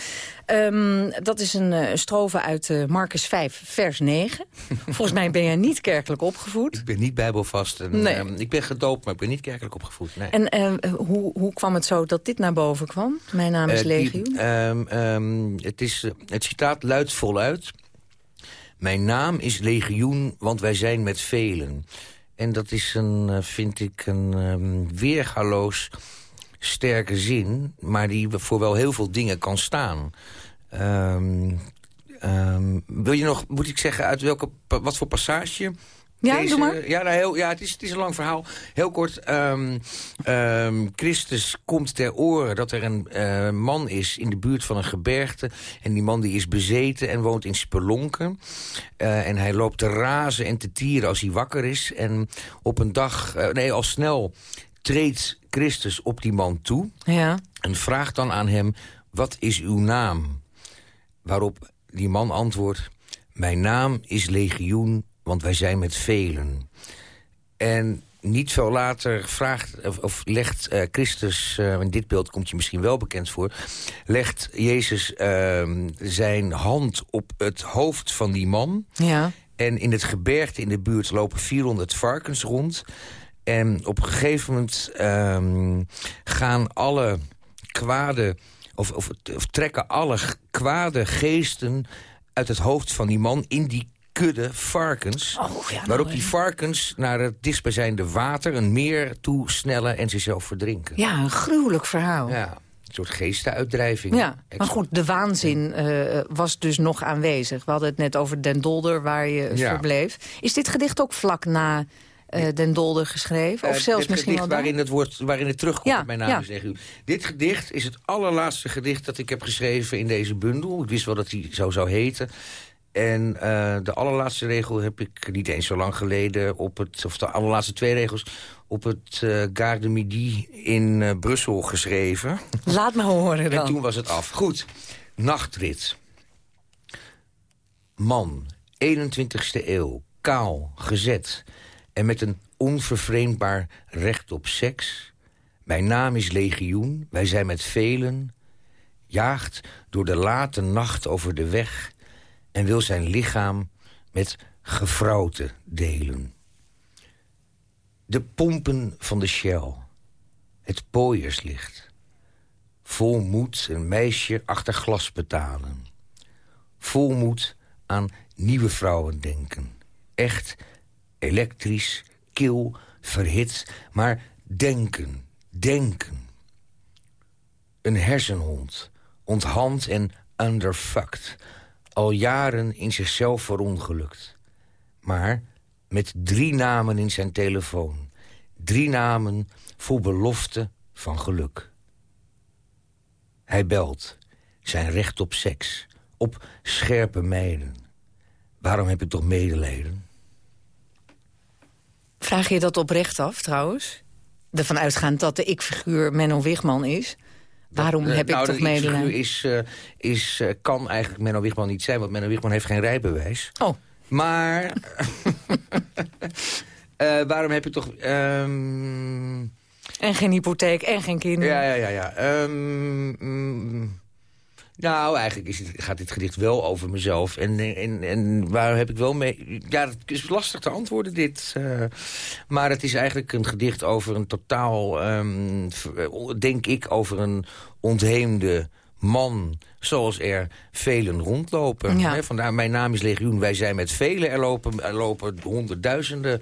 Um, dat is een uh, strofe uit uh, Marcus 5, vers 9. Volgens mij ben jij niet kerkelijk opgevoed. Ik ben niet bijbelvast. En, nee. uh, ik ben gedoopt, maar ik ben niet kerkelijk opgevoed. Nee. En hoe, hoe kwam het zo dat dit naar boven kwam? Mijn naam is Legioen. Die, um, het, is, het citaat luidt voluit. Mijn naam is Legioen, want wij zijn met velen. En dat is een, eh, vind ik, een um, weergaloos sterke zin... maar die voor wel heel veel dingen kan staan. Um, um, wil je nog, moet ik zeggen, uit welke, wat voor passage ja, doe maar. Ja, nou, heel, ja het, is, het is een lang verhaal. Heel kort, um, um, Christus komt ter oren dat er een uh, man is in de buurt van een gebergte. En die man die is bezeten en woont in spelonken. Uh, en hij loopt te razen en te tieren als hij wakker is. En op een dag, uh, nee, al snel treedt Christus op die man toe. Ja. En vraagt dan aan hem, wat is uw naam? Waarop die man antwoordt, mijn naam is Legioen want wij zijn met velen. En niet veel later vraagt, of, of legt uh, Christus, uh, in dit beeld komt je misschien wel bekend voor... legt Jezus uh, zijn hand op het hoofd van die man. Ja. En in het gebergte in de buurt lopen 400 varkens rond. En op een gegeven moment ehm, gaan alle kwade... Of, of, of trekken alle kwade geesten uit het hoofd van die man in die kudde varkens. Oh, ja, waarop die varkens naar het dichtstbijzijnde water... een meer toesnellen en zichzelf verdrinken. Ja, een gruwelijk verhaal. Ja, een soort geestenuitdrijving. Ja, maar goed, de waanzin uh, was dus nog aanwezig. We hadden het net over Den Dolder, waar je ja. verbleef. Is dit gedicht ook vlak na... Uh, Den Dolder geschreven? Of uh, zelfs misschien wel waarin het, wordt, waarin het terugkomt, ja, mijn naam ja. is u. Dit gedicht is het allerlaatste gedicht dat ik heb geschreven in deze bundel. Ik wist wel dat hij zo zou heten. En uh, de allerlaatste regel heb ik niet eens zo lang geleden... op het, of de allerlaatste twee regels op het uh, Gare de Midi in uh, Brussel geschreven. Laat me horen dan. En toen was het af. Goed, nachtrit. Man, 21ste eeuw, kaal, gezet... en met een onvervreemdbaar recht op seks. Mijn naam is Legioen, wij zijn met velen... jaagt door de late nacht over de weg en wil zijn lichaam met gevrouwte delen. De pompen van de Shell, het pooierslicht. Vol moed een meisje achter glas betalen. Vol moed aan nieuwe vrouwen denken. Echt, elektrisch, kil, verhit, maar denken, denken. Een hersenhond, onthand en underfucked al jaren in zichzelf verongelukt. Maar met drie namen in zijn telefoon. Drie namen vol belofte van geluk. Hij belt. Zijn recht op seks. Op scherpe meiden. Waarom heb ik toch medelijden? Vraag je dat oprecht af, trouwens? Ervan uitgaand dat de ik-figuur Menno Wigman is... Waarom uh, heb nou, ik toch medelijden? is, uh, is uh, kan eigenlijk Menno Wigman niet zijn, want Menno Wigman heeft geen rijbewijs. Oh. Maar waarom heb ik toch... Um... En geen hypotheek en geen kinderen. Ja, ja, ja. ja. Um, um, Nou, eigenlijk is het, gaat dit gedicht wel over mezelf. En, en, en waar heb ik wel mee... Ja, het is lastig te antwoorden, dit. Uh, maar het is eigenlijk een gedicht over een totaal... Um, denk ik, over een ontheemde man zoals er velen rondlopen. Ja. vandaar, mijn naam is Legioen, wij zijn met velen. Er lopen, er lopen honderdduizenden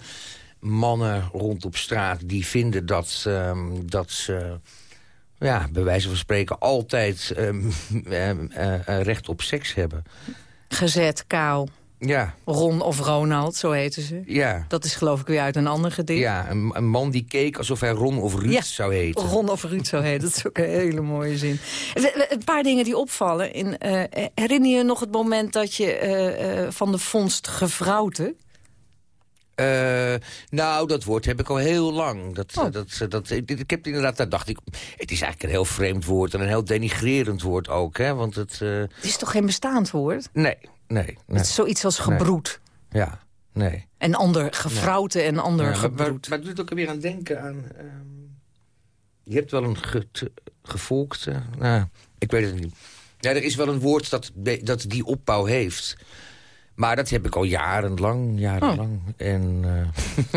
mannen rond op straat... die vinden dat, um, dat ze ja, bij wijze van spreken altijd um, recht op seks hebben. Gezet, kaal. Ja. Ron of Ronald, zo heten ze. Ja. Dat is geloof ik weer uit een ander gedicht. Ja, een, een man die keek alsof hij Ron of Ruud zou heten. Ron of Ruud zou heten, dat is ook een hele mooie zin. Een paar dingen die opvallen. In, uh, herinner je nog het moment dat je uh, van de vondst gevrouwte... Uh, nou, dat woord heb ik al heel lang. Dat, oh. dat, dat, ik heb inderdaad, daar dacht ik... Het is eigenlijk een heel vreemd woord en een heel denigrerend woord ook. Hè, want het, uh... het is toch geen bestaand woord? Nee, nee. nee. Het is zoiets als gebroed. Nee. Ja, nee. En ander gevrouwte nee. en ander ja, gebroed. Maar, maar, doet ook weer aan denken aan... Um, je hebt wel een ge, gevolgde... Nou, ik weet het niet. Ja, er is wel een woord dat, dat die opbouw heeft... Maar dat heb ik al jarenlang, jarenlang. Oh. En uh,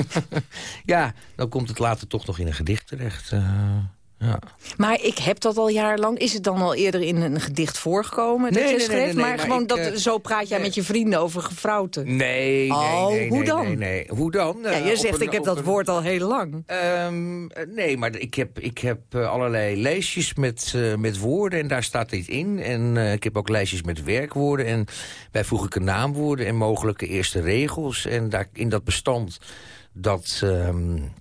ja, dan komt het later toch nog in een gedicht terecht. Uh, ja. Maar ik heb dat al jarenlang. Is het dan al eerder in een gedicht voorgekomen dat nee, je nee, schreef? Nee, nee, maar, maar gewoon ik, dat, uh, zo praat jij met je vrienden over gevrouwten? Nee, oh, nee, hoe dan? Nee, nee, Hoe dan? Ja, je zegt, een, ik heb dat een, woord al heel lang. Um, nee, maar ik heb, ik heb allerlei lijstjes met, uh, met woorden en daar staat dit in. En ik heb ook lijstjes met werkwoorden en bijvoeglijke naamwoorden... en mogelijke eerste regels. En daar, in dat bestand dat... Um,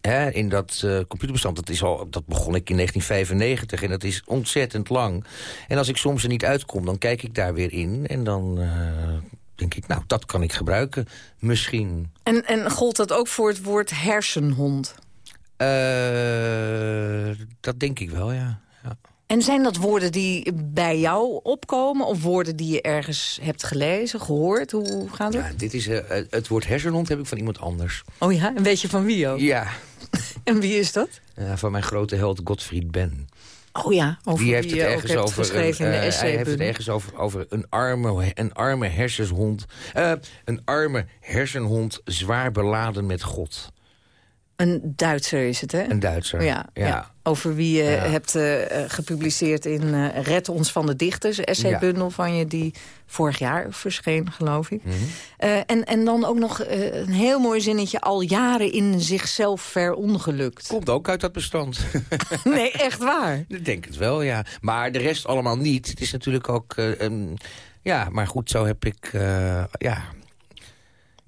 Hè, in dat uh, computerbestand, dat, is al, dat begon ik in 1995 en dat is ontzettend lang. En als ik soms er niet uitkom, dan kijk ik daar weer in en dan uh, denk ik, nou, dat kan ik gebruiken, misschien. En, en gold dat ook voor het woord hersenhond? Uh, dat denk ik wel, ja. ja. En zijn dat woorden die bij jou opkomen? Of woorden die je ergens hebt gelezen, gehoord? Hoe gaat het? Ja, dit is, uh, het woord hersenhond heb ik van iemand anders. Oh ja? En weet je van wie ook? Ja. en wie is dat? Uh, van mijn grote held Gottfried Ben. Oh ja, over die heeft het ergens over geschreven een, in de uh, Hij heeft het ergens over, over een, arme, een arme hersenhond. Uh, een arme hersenhond zwaar beladen met God. Een Duitser is het, hè? Een Duitser, ja. ja. ja. Over wie je ja. hebt uh, gepubliceerd in uh, Red ons van de dichters. Essay-bundel ja. van je die vorig jaar verscheen, geloof ik. Mm -hmm. uh, en, en dan ook nog een heel mooi zinnetje... al jaren in zichzelf verongelukt. Komt ook uit dat bestand. nee, echt waar? Ik denk het wel, ja. Maar de rest allemaal niet. Het is natuurlijk ook... Um, ja, maar goed, zo heb ik... ja,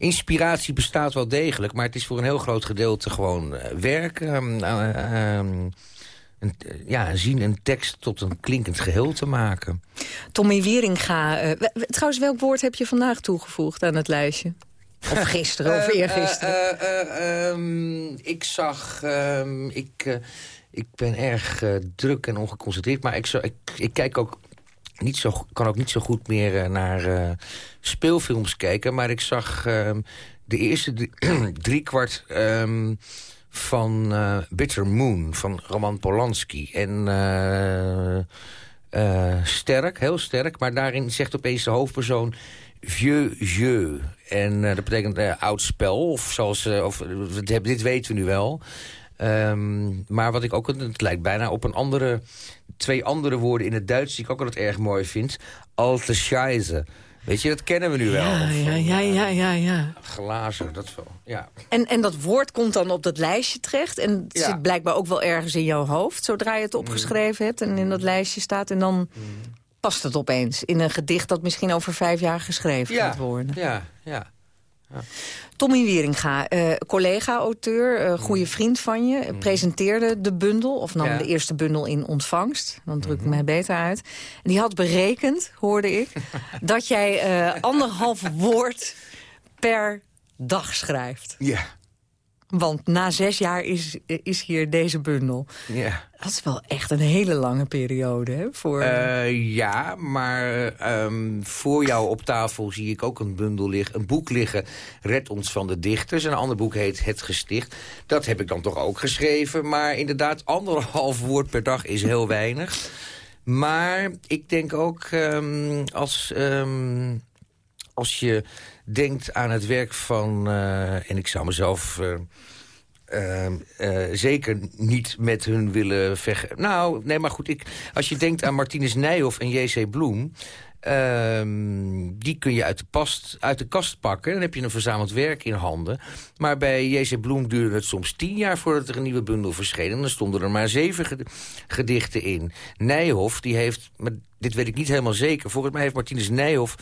Inspiratie bestaat wel degelijk, maar het is voor een heel groot gedeelte gewoon uh, werk. Um, uh, um, een, ja, zien een tekst tot een klinkend geheel te maken. Tommy Wieringa, uh, trouwens welk woord heb je vandaag toegevoegd aan het lijstje? Of gisteren, of eergisteren? Um, ik zag, ik, ik ben erg druk en ongeconcentreerd, maar ik, ik, ik kijk ook niet zo, kan ook niet zo goed meer uh, naar uh, speelfilms kijken. Maar ik zag uh, de eerste drie, drie kwart um, van Bitter Moon van Roman Polanski. En sterk, heel sterk. Maar daarin zegt opeens de hoofdpersoon vieux jeu. En dat betekent oud spel. Of zoals, of, dit weten we nu wel. Um, maar wat ik ook, het lijkt bijna op een andere, twee andere woorden in het Duits... die ik ook altijd erg mooi vind. Alte Scheisse. Weet je, dat kennen we nu wel. Ja, ja, ja, ja, ja, ja. Glazen, dat wel, ja. En, en dat woord komt dan op dat lijstje terecht... en het ja. zit blijkbaar ook wel ergens in jouw hoofd... zodra je het opgeschreven mm. hebt en in dat lijstje staat... en dan mm. past het opeens in een gedicht dat misschien over vijf jaar geschreven ja. gaat worden. Ja, ja. Ja. Tommy Wieringa, uh, collega-auteur, uh, goede vriend van je... Mm. presenteerde de bundel, of nam ja. de eerste bundel in ontvangst. Dan druk ik mm -hmm. mij beter uit. En die had berekend, hoorde ik... dat jij uh, anderhalf woord per dag schrijft. Ja. Want na zes jaar is, is hier deze bundel. Ja. Dat is wel echt een hele lange periode, hè? Voor... Uh, ja, maar um, voor jou op tafel zie ik ook een bundel liggen. Een boek liggen, Red ons van de dichters. Een ander boek heet Het Gesticht. Dat heb ik dan toch ook geschreven. Maar inderdaad, anderhalf woord per dag is heel weinig. Maar ik denk ook ehm, als, ehm, als je denkt aan het werk van... en ik zou mezelf... Uh, zeker niet met hun willen vechten. Nou, nee, maar goed, ik, als je denkt aan Martinez Nijhoff en J.C. Bloem... Um, die kun je uit de, uit de kast pakken. Dan heb je een verzameld werk in handen. Maar bij J.C. Bloem duurde het soms tien jaar voordat er een nieuwe bundel verscheen. En dan stonden er maar zeven gedichten in. Nijhoff, die heeft, maar dit weet ik niet helemaal zeker... volgens mij heeft Martinez Nijhoff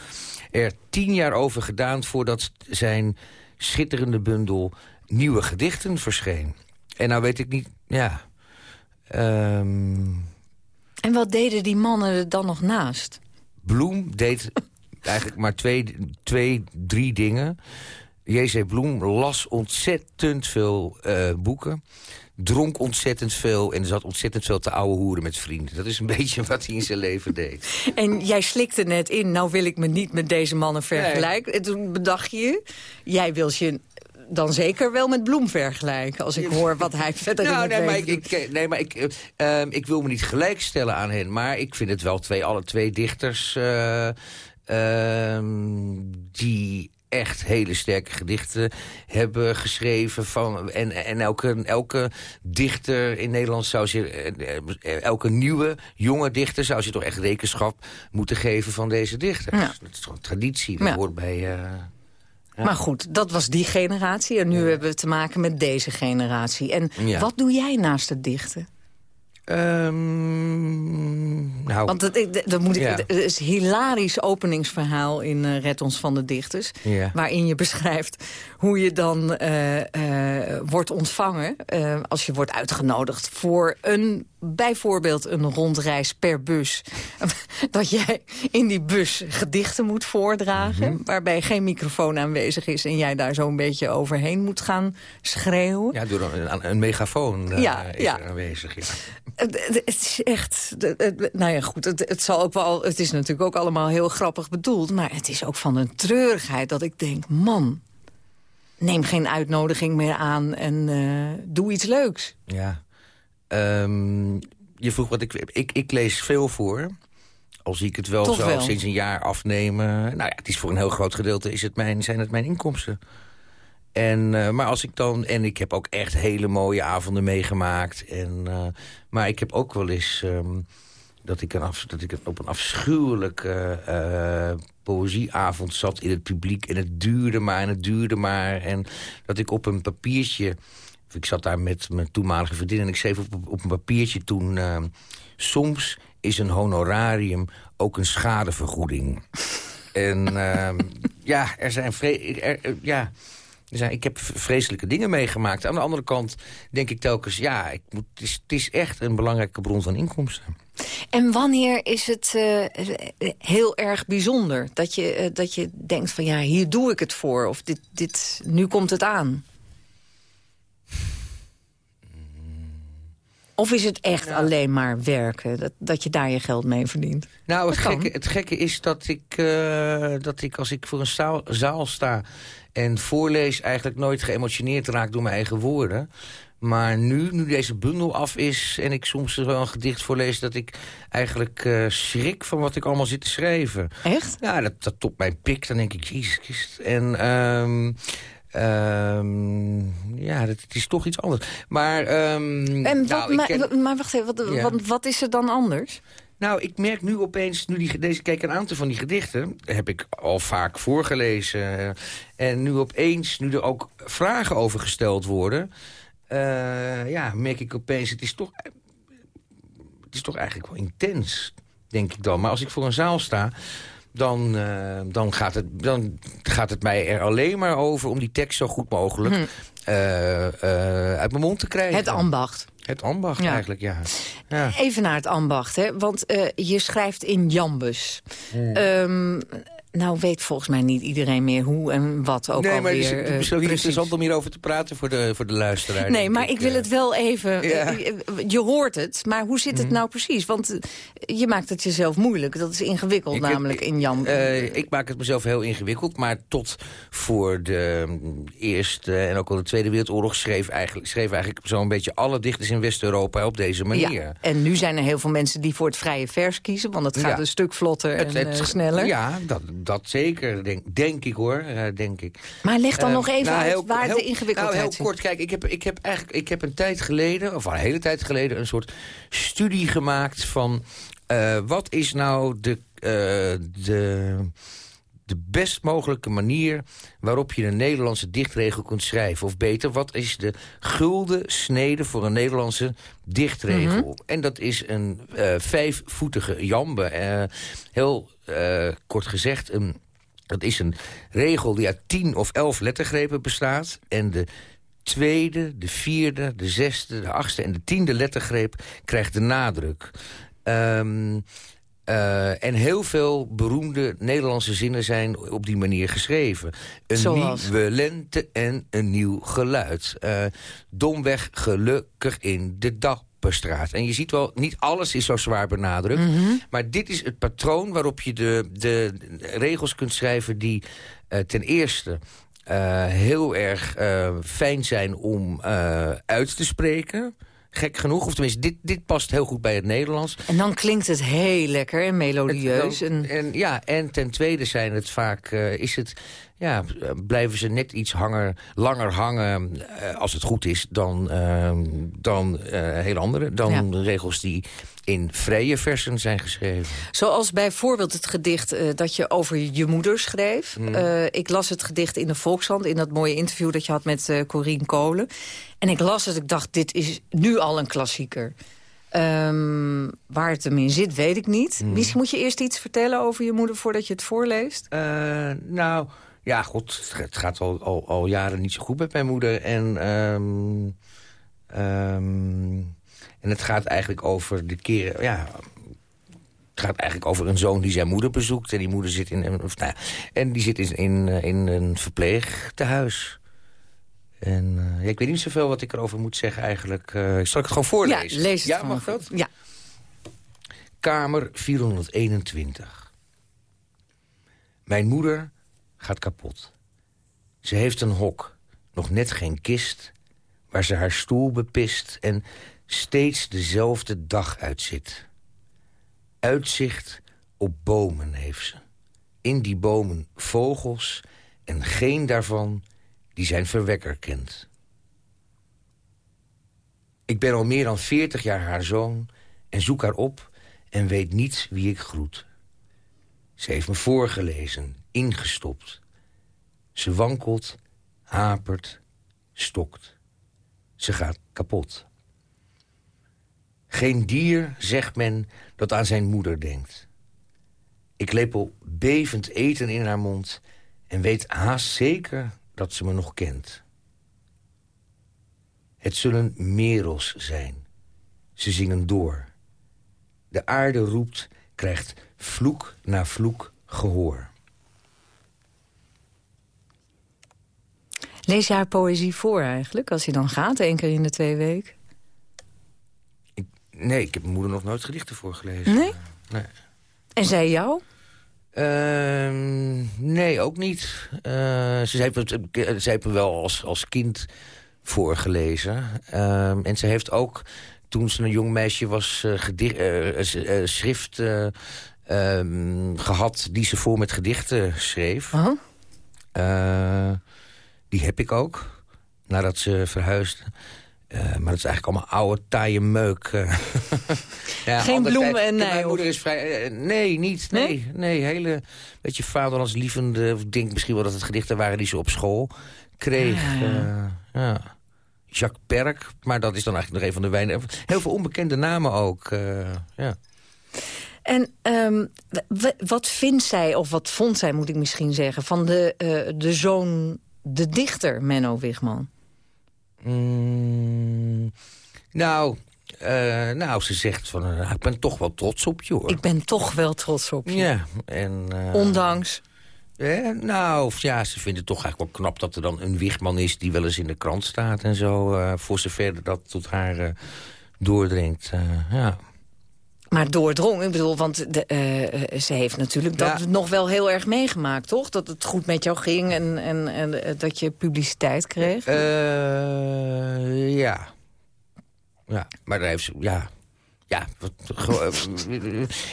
er tien jaar over gedaan... voordat zijn schitterende bundel Nieuwe Gedichten verscheen. En nou weet ik niet, ja... Um... En wat deden die mannen er dan nog naast? Bloem deed eigenlijk maar twee, twee drie dingen. J.C. Bloem las ontzettend veel uh, boeken. Dronk ontzettend veel en zat ontzettend veel te ouwe hoeren met vrienden. Dat is een beetje wat hij in zijn leven deed. En jij slikte net in, nou wil ik me niet met deze mannen vergelijken. En toen bedacht je, jij wil je dan zeker wel met Bloem vergelijken... als ik hoor wat hij verder nou, in nee, maar ik, ik, nee, maar ik, uh, ik wil me niet gelijkstellen aan hen... maar ik vind het wel twee, alle twee dichters... Uh, uh, die echt hele sterke gedichten hebben geschreven. Van, en en elke, elke dichter in Nederland zou zich... Eh, eh, elke nieuwe, jonge dichter zou zich toch echt rekenschap moeten geven van deze dichter. Ja. Dat is toch een traditie, dat ja. hoort bij... Uh, maar goed, dat was die generatie. En nu hebben we te maken met deze generatie. En wat doe jij naast het dichten? Um, nou, Want dat, dat moet ik, is een hilarisch openingsverhaal in uh, Red ons van de dichters. Ja. Waarin je beschrijft hoe je dan uh, uh, wordt ontvangen... als je wordt uitgenodigd voor een, bijvoorbeeld een rondreis per bus. dat jij in die bus gedichten moet voordragen... Mm -hmm. waarbij geen microfoon aanwezig is... en jij daar zo'n beetje overheen moet gaan schreeuwen. Ja, door een, een megafoon ja, is ja. aanwezig. Ja. Het, is echt... nou ja, goed, het, het, zal ook wel, het is natuurlijk ook allemaal heel grappig bedoeld... maar het is ook van een treurigheid dat ik denk... man, neem geen uitnodiging meer aan en uh, doe iets leuks. Ja. Um, je vroeg wat ik, ik... Ik lees veel voor. Al zie ik het wel Toch zo wel. sinds een jaar afnemen. Nou ja, het is voor een heel groot gedeelte is het mijn, zijn het mijn inkomsten. En, uh, maar als ik dan... En ik heb ook echt hele mooie avonden meegemaakt. En, uh, maar ik heb ook wel eens... Um, dat ik, een af, dat ik op een afschuwelijke poëzieavond zat in het publiek. En het duurde maar en het duurde maar. En dat ik op een papiertje... Ik zat daar met mijn toenmalige vriendin en ik schreef op, op een papiertje toen... Uh, soms is een honorarium ook een schadevergoeding. en uh, ja, er zijn... Er, er, ja, ik heb vreselijke dingen meegemaakt. Aan de andere kant denk ik telkens... ja, ik moet, het, is, het is echt een belangrijke bron van inkomsten. En wanneer is het uh, heel erg bijzonder? Dat je, uh, dat je denkt van ja, hier doe ik het voor. Of dit, dit, nu komt het aan. Of is het echt alleen maar werken? Dat, dat je daar je geld mee verdient? Nou, het, gekke, het gekke, is dat ik, uh, dat ik als ik voor een zaal, zaal sta... en voorlees eigenlijk nooit geëmotioneerd raak door mijn eigen woorden... Maar nu, nu deze bundel af is en ik soms wel een gedicht voorlees... dat ik eigenlijk uh, schrik van wat ik allemaal zit te schrijven. Echt? Ja, dat, dat top mijn pik. Dan denk ik, jezus Christus. En... Um, Um, ja, dat, het is toch iets anders. Maar, um, en wat, nou, maar, ken... maar wacht even, wat, ja. wat, wat, is er dan anders? Nou, ik merk nu opeens, nu die, deze, kijk, een aantal van die gedichten... heb ik al vaak voorgelezen. En nu opeens, nu er ook vragen over gesteld worden... Uh, ja, merk ik opeens, het is toch... Het is toch eigenlijk wel intens, denk ik dan. Maar als ik voor een zaal sta dan, uh, dan, gaat het, dan gaat het mij er alleen maar over om die tekst zo goed mogelijk hm. uh, uit mijn mond te krijgen. Het ambacht. Het ambacht ja. eigenlijk, ja. ja. Even naar het ambacht, hè? want je schrijft in Jambus. Hm. Um, nou weet volgens mij niet iedereen meer hoe en wat ook nee, maar alweer. het is, het is ook niet interessant om hierover te praten voor de, voor de luisteraar. Nee, maar ik wil eh. het wel even... Ja. eh, Je hoort het, maar hoe zit het Mhm. nou precies? Want eh, je maakt het jezelf moeilijk. Dat is ingewikkeld Ik namelijk in Jan. Eh, ik maak het mezelf heel ingewikkeld, maar tot voor de mm, Eerste en ook al de Tweede Wereldoorlog schreef eigenlijk, schreef eigenlijk zo'n beetje alle dichters in West-Europa op deze manier. Ja, en nu zijn er heel veel mensen die voor het vrije vers kiezen... want het gaat Ja. een stuk vlotter en eh, sneller. Ja, dat, dat zeker, denk, denk ik hoor, eh, denk ik. Maar leg dan Eh, nog even nou, uit heel- waar heel- de ingewikkeldheid Nou, heel zit. kort, kijk, ik heb, ik heb eigenlijk ik heb een tijd geleden, of een hele tijd geleden... een soort studie gemaakt van eh, wat is nou de, de, de best mogelijke manier... waarop je een Nederlandse dichtregel kunt schrijven. Of beter, wat is de gulden snede voor een Nederlandse dichtregel? Mhm. En dat is een vijfvoetige jambe. heel eh, kort gezegd, een dat is een regel die uit tien of elf lettergrepen bestaat. En de tweede, de vierde, de zesde, de achtste en de tiende lettergreep krijgt de nadruk. Ehm, eh, en heel veel beroemde Nederlandse zinnen zijn op die manier geschreven. Een Zoals? nieuwe lente en een nieuw geluid. Eh, domweg gelukkig in de Dapperstraat. En je ziet wel, niet alles is zo zwaar benadrukt. Mhm. Maar dit is het patroon waarop je de, de regels kunt schrijven... die eh, ten eerste eh, heel erg eh, fijn zijn om uit te spreken. Gek genoeg. Of tenminste, dit, dit past heel goed bij het Nederlands. En dan klinkt het heel lekker en melodieus. Het- en... en, ja, en ten tweede zijn het vaak, is het, ja, blijven ze net iets hanger, langer hangen, eh, als het goed is, dan, eh, dan eh, heel andere. Dan de regels die in vrije versen zijn geschreven. Zoals bijvoorbeeld het gedicht eh, dat je over je moeder schreef. Mm. Eh, ik las het gedicht in de Volkshand, in dat mooie interview dat je had met Corien Kolen. En ik las het, ik dacht, dit is nu al een klassieker. Ehm, waar het hem in zit, weet ik niet. Mm. Misschien moet je eerst iets vertellen over je moeder voordat je het voorleest. Eh, nou, ja, god, het gaat al, al, al jaren niet zo goed met mijn moeder. En, ehm, ehm, en het gaat eigenlijk over de keren, ja... Het gaat eigenlijk over een zoon die zijn moeder bezoekt. En die moeder zit in, of, nou, en die zit in, in, in een verpleegtehuis. En eh, ja, ik weet niet zoveel wat ik erover moet zeggen eigenlijk. Eh, zal ik het gewoon voorlezen? Ja, lees het Ja, mag dat? Ja. Kamer 421. Mijn moeder gaat kapot. Ze heeft een hok, nog net geen kist... waar ze haar stoel bepist en steeds dezelfde dag uitzit. Uitzicht op bomen heeft ze. In die bomen vogels en geen daarvan die zijn verwekker kent. Ik ben al meer dan veertig jaar haar zoon en zoek haar op en weet niet wie ik groet. Ze heeft me voorgelezen, ingestopt. Ze wankelt, hapert, stokt. Ze gaat kapot. Geen dier, zegt men, dat aan zijn moeder denkt. Ik lepel bevend eten in haar mond... en weet haast zeker dat ze me nog kent. Het zullen merels zijn. Ze zingen door. De aarde roept, krijgt vloek na vloek gehoor. Lees je haar poëzie voor eigenlijk, als hij dan gaat, één keer in de twee weken? Nee, ik heb mijn moeder nog nooit gedichten voorgelezen. Nee? Nee. En zij jou? Ehm, nee, ook niet. Eh, ze, heeft, ze heeft me wel als, als kind voorgelezen. Ehm, en ze heeft ook, toen ze een jong meisje was, eh, eh, schrift eh, ehm, gehad... die ze voor met gedichten schreef. Eh, die heb ik ook, nadat ze verhuisde. Eh, maar dat is eigenlijk allemaal oude, taaie meuk. eh. ja, Geen bloemen tijd- en Mijn nij, moeder is vrij... eh, nee, niet. Nee, nee, hele... Beetje vaderlandslievende... Ik denk misschien wel dat het gedichten waren die ze op school kreeg. Ah, ja. ja. Jacques Perk, maar dat is dan eigenlijk nog een van de weinigen. Heel veel onbekende namen ook. eh, ja. En ehm, wat vindt zij, of wat vond zij, moet ik misschien zeggen... van de, eh, de zoon, de dichter Menno Wigman? Mm, nou, eh, nou, ze zegt van... eh, ik ben toch wel trots op je, hoor. Ik ben toch wel trots op je. Ja, en... eh, Ondanks... Eh, nou, ja, ze vinden het toch eigenlijk wel knap dat er dan een wiegman is... die wel eens in de krant staat en zo. Voor zover dat tot haar doordringt, ja. Maar doordrong, ik bedoel, want de, uh, ze heeft natuurlijk dat nog wel heel erg meegemaakt, toch? Dat het goed met jou ging en, en, en dat je publiciteit kreeg? ja. Ja, maar daar heeft ze, ja... Ja,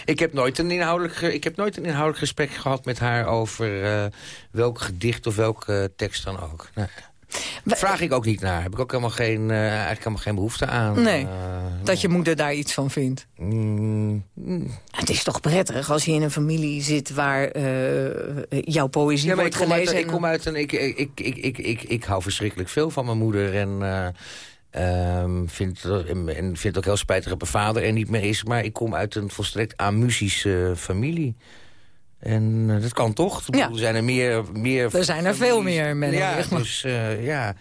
ik heb, nooit een inhoudelijk, ik heb nooit een inhoudelijk gesprek gehad met haar over uh, welk gedicht of welke tekst dan ook. Nee. Vraag ik ook niet naar. Heb ik ook helemaal geen, uh, eigenlijk helemaal geen behoefte aan. Nee, uh, dat je moeder daar iets van vindt. Mm. Het is toch prettig als je in een familie zit waar uh, jouw poëzie ja, wordt ik gelezen. Uit, ik kom uit een... Ik, ik, ik, ik, ik, ik, ik hou verschrikkelijk veel van mijn moeder en... Um, vind, en vind het ook heel spijtig dat mijn vader er niet meer is. Maar ik kom uit een volstrekt amuzische familie. En uh, dat kan toch? Ja. Er zijn er meer... meer er zijn er veel meer, mensen. Ja, dus uh, ja,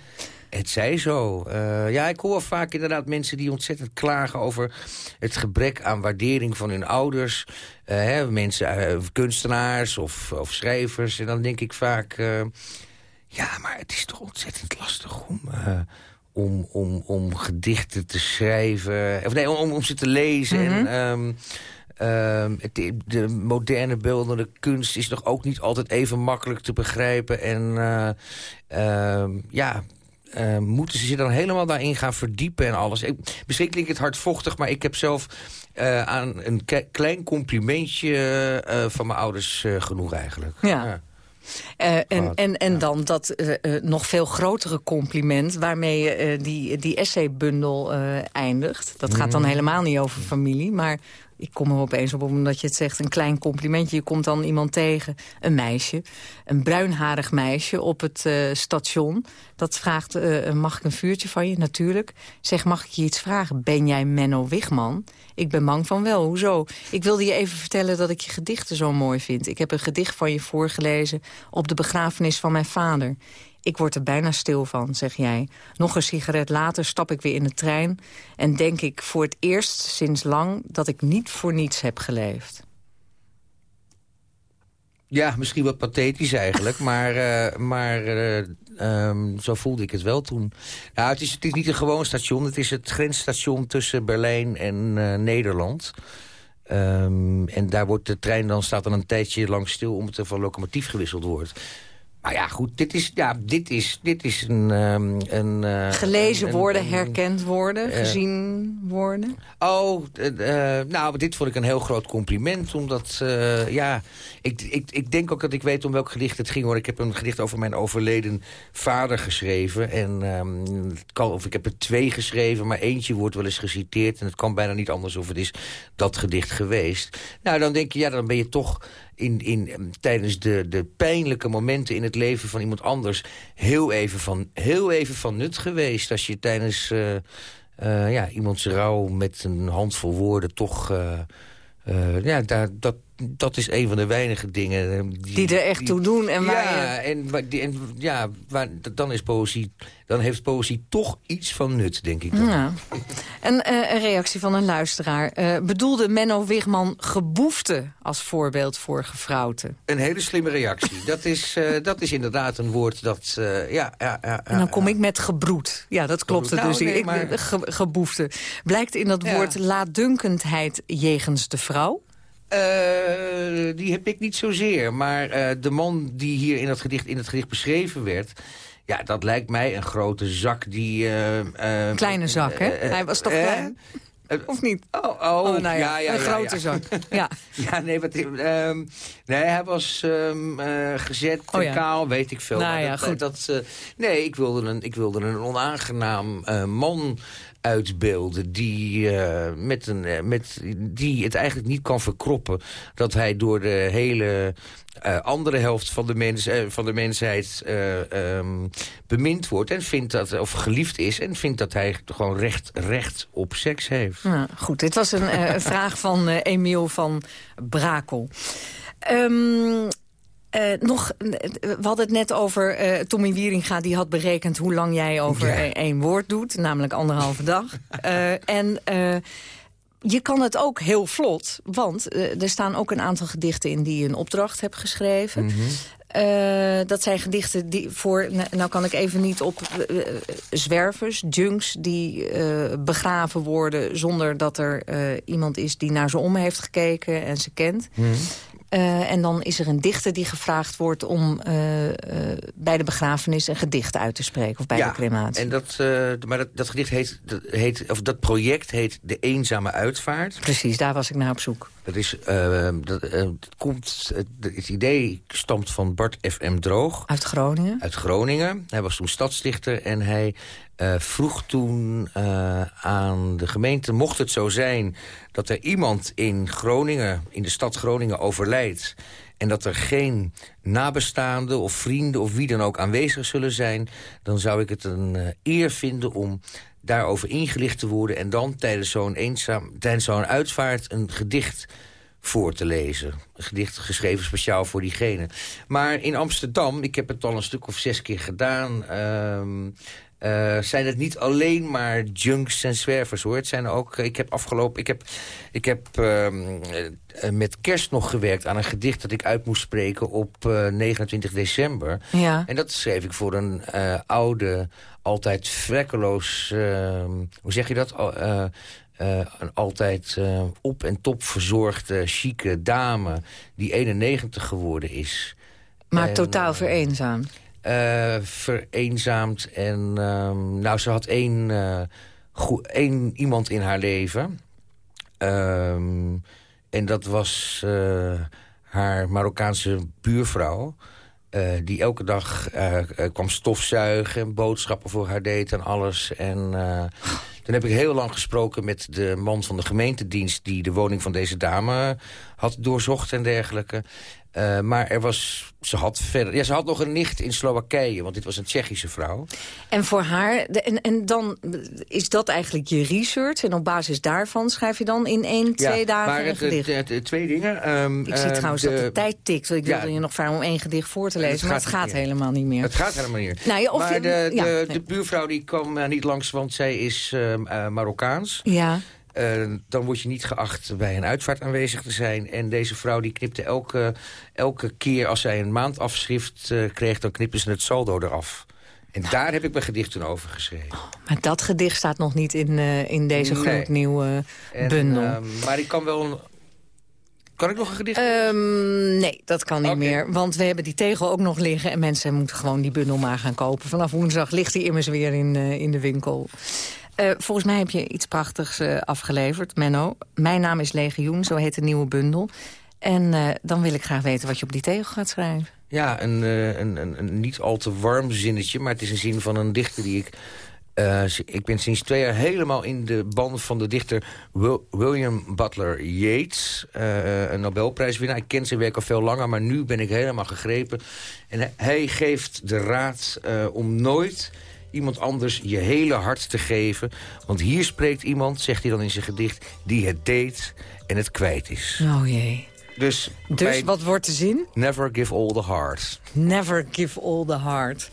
het zij zo. Uh, ja, ik hoor vaak inderdaad mensen die ontzettend klagen over het gebrek aan waardering van hun ouders. Hè, mensen, kunstenaars of, of schrijvers. En dan denk ik vaak... ja, maar het is toch ontzettend lastig om om, om, om gedichten te schrijven. Of nee, om, om ze te lezen. en, Mhm. Ehm, het, de moderne beeldende kunst is nog ook niet altijd even makkelijk te begrijpen. En eh, ehm, ja, uh, moeten ze zich dan helemaal daarin gaan verdiepen en alles. Ik, misschien klinkt het hardvochtig, maar ik heb zelf uh, aan een klein complimentje van mijn ouders genoeg eigenlijk. Ja. Uh, en, en, en dan dat uh, uh, nog veel grotere compliment... waarmee je die, die essaybundel eindigt. Dat gaat dan helemaal niet over familie, maar... Ik kom er opeens op omdat je het zegt, een klein complimentje. Je komt dan iemand tegen, een meisje, een bruinharig meisje op het station. Dat vraagt, mag ik een vuurtje van je? Natuurlijk. Zeg, mag ik je iets vragen? Ben jij Menno Wigman? Ik ben bang van wel. Hoezo? Ik wilde je even vertellen dat ik je gedichten zo mooi vind. Ik heb een gedicht van je voorgelezen op de begrafenis van mijn vader. Ik word er bijna stil van, zeg jij. Nog een sigaret later stap ik weer in de trein... en denk ik voor het eerst sinds lang dat ik niet voor niets heb geleefd. Ja, misschien wat pathetisch eigenlijk, maar, uh, maar uh, um, zo voelde ik het wel toen. Nou, het is, het is niet een gewoon station, het is het grensstation tussen Berlijn en uh, Nederland. Um, en daar wordt de trein dan staat dan een tijdje lang stil omdat er van locomotief gewisseld wordt. Maar ja, goed, dit is, ja, dit is, dit is een... Um, een uh, Gelezen een, worden, een, herkend worden, uh, gezien worden? Oh, uh, nou, dit vond ik een heel groot compliment. Omdat, ja, ik, ik, ik denk ook dat ik weet om welk gedicht het ging. Hoor. Ik heb een gedicht over mijn overleden vader geschreven. En het kan, of ik heb er twee geschreven, maar eentje wordt wel eens geciteerd. En het kan bijna niet anders of het is dat gedicht geweest. Nou, dan denk je, ja, dan ben je toch in, in, tijdens de, de pijnlijke momenten in het leven van iemand anders... heel even van, heel even van nut geweest. Als je tijdens uh, uh, ja, iemands rouw met een handvol woorden toch... Uh, ja, daar, dat, dat is een van de weinige dingen... Die, die er echt die, toe doen. En waar ja, je... en, en, ja waar, dan, is poëzie, dan heeft poëzie toch iets van nut, denk ik dan. Ja. En uh, een reactie van een luisteraar. Uh, bedoelde Menno Wigman geboefte als voorbeeld voor gevrouwte? Een hele slimme reactie. dat, is, uh, dat is inderdaad een woord dat... ja, ja, ja, en dan kom ik met gebroed. Ja, dat klopt nou, dus. Nee, ik, ge, geboefte. Blijkt in dat ja. woord laatdunkendheid jegens de vrouw? Uh, die heb ik niet zozeer. Maar uh, de man die hier in het, gedicht, in het gedicht beschreven werd... Ja, dat lijkt mij een grote zak die... Uh, Kleine zak, hè? Hij was toch klein? Of niet? Oh, oh, oh nou ja, ja, ja een grote zak. Ja, ja nee, wat, um, nee, hij was um, uh, gezet, oh, kaal, weet ik veel. Nou, dat, goed. Dat, uh, nee, ik wilde een, ik wilde een onaangenaam uh, man uitbeelden die, uh, met een, uh, met, die het eigenlijk niet kan verkroppen... dat hij door de hele uh, andere helft van de, mens, van de mensheid um, bemind wordt... en vindt dat, of geliefd is en vindt dat hij gewoon recht, recht op seks heeft. Nou, goed, dit was een vraag van Emiel van Brakel. Um, Uh, nog, we hadden het net over uh, Tommy Wieringa, die had berekend hoe lang jij over ja. één woord doet. Namelijk anderhalve dag. Uh, en je kan het ook heel vlot, want er staan ook een aantal gedichten in die je een opdracht hebt geschreven. Mm -hmm. Eh, dat zijn gedichten die voor, nou, nou kan ik even niet op eh, eh, zwervers, junks... die begraven worden zonder dat er iemand is die naar ze om heeft gekeken en ze kent. Mhm. Uh, en dan is er een dichter die gevraagd wordt om uh, uh, bij de begrafenis een gedicht uit te spreken. Of bij ja, de crematie. En dat, maar dat, dat gedicht heet, dat heet, of dat project heet De Eenzame Uitvaart. Precies, daar was ik naar op zoek. Dat is, dat, het komt, het idee stamt van Bart F.M. Droog. Uit Groningen. Uit Groningen. Hij was toen stadsdichter en hij uh, vroeg toen uh, aan de gemeente... mocht het zo zijn dat er iemand in Groningen, in de stad Groningen overlijdt... en dat er geen nabestaanden of vrienden of wie dan ook aanwezig zullen zijn... dan zou ik het een uh, eer vinden om daarover ingelicht te worden... en dan tijdens zo'n eenzaam, tijdens zo'n uitvaart een gedicht voor te lezen. Een gedicht geschreven speciaal voor diegene. Maar in Amsterdam, ik heb het al een stuk of zes keer gedaan... Uh, uh, zijn het niet alleen maar junks en zwervers, hoor. Het zijn ook, ik heb afgelopen, ik heb, ik heb uh, met kerst nog gewerkt aan een gedicht dat ik uit moest spreken op uh, 29 december. Ja. En dat schreef ik voor een oude, altijd vlekkeloos, ehm, hoe zeg je dat? een altijd op en top verzorgde, chique dame die 91 geworden is. Maar totaal vereenzaamd. Uh, vereenzaamd. En um, nou, ze had één, uh, één iemand in haar leven. Um, en dat was uh, haar Marokkaanse buurvrouw. die elke dag kwam stofzuigen en boodschappen voor haar deed en alles. En toen heb ik heel lang gesproken met de man van de gemeentedienst... die de woning van deze dame had doorzocht en dergelijke. Uh, maar er was, ze had verder, ja, ze had nog een nicht in Slowakije, want dit was een Tsjechische vrouw. En voor haar, de, en, en dan is dat eigenlijk je research, en op basis daarvan schrijf je dan in één, ja, twee dagen maar een gedicht? Het, het, twee dingen. Um, ik zie uh, trouwens de, dat de tijd tikt, want ik wilde ja, je nog vragen om één gedicht voor te lezen, het maar het gaat meer. helemaal niet meer. Het gaat helemaal niet meer. Nou, ja, of maar de, de, nee. de buurvrouw die kwam uh, niet langs, want zij is uh, Marokkaans. Ja. Uh, dan word je niet geacht bij een uitvaart aanwezig te zijn. En deze vrouw die knipte elke, elke keer als zij een maandafschrift uh, kreeg... dan knipte ze het saldo eraf. En Nou. daar heb ik mijn gedicht toen over geschreven. Oh, maar dat gedicht staat nog niet in, uh, in deze gloednieuwe En, bundel. maar ik kan wel... Een... Kan ik nog een gedicht? Um, nee, dat kan niet meer. Want we hebben die tegel ook nog liggen. En mensen moeten gewoon die bundel maar gaan kopen. Vanaf woensdag ligt die immers weer in, uh, in de winkel. Uh, volgens mij heb je iets prachtigs uh, afgeleverd, Menno. Mijn naam is Legioen, zo heet de nieuwe bundel. En uh, dan wil ik graag weten wat je op die tegel gaat schrijven. Ja, een, een, een, een niet al te warm zinnetje, maar het is een zin van een dichter die ik... Ik ben sinds twee jaar helemaal in de band van de dichter Wil William Butler Yeats. Een Nobelprijswinnaar. Ik ken zijn werk al veel langer, maar nu ben ik helemaal gegrepen. En hij, hij geeft de raad om nooit iemand anders je hele hart te geven. Want hier spreekt iemand, zegt hij dan in zijn gedicht... die het deed en het kwijt is. Oh jee. Dus, Dus wat wordt de zin? Never give all the heart. Never give all the heart.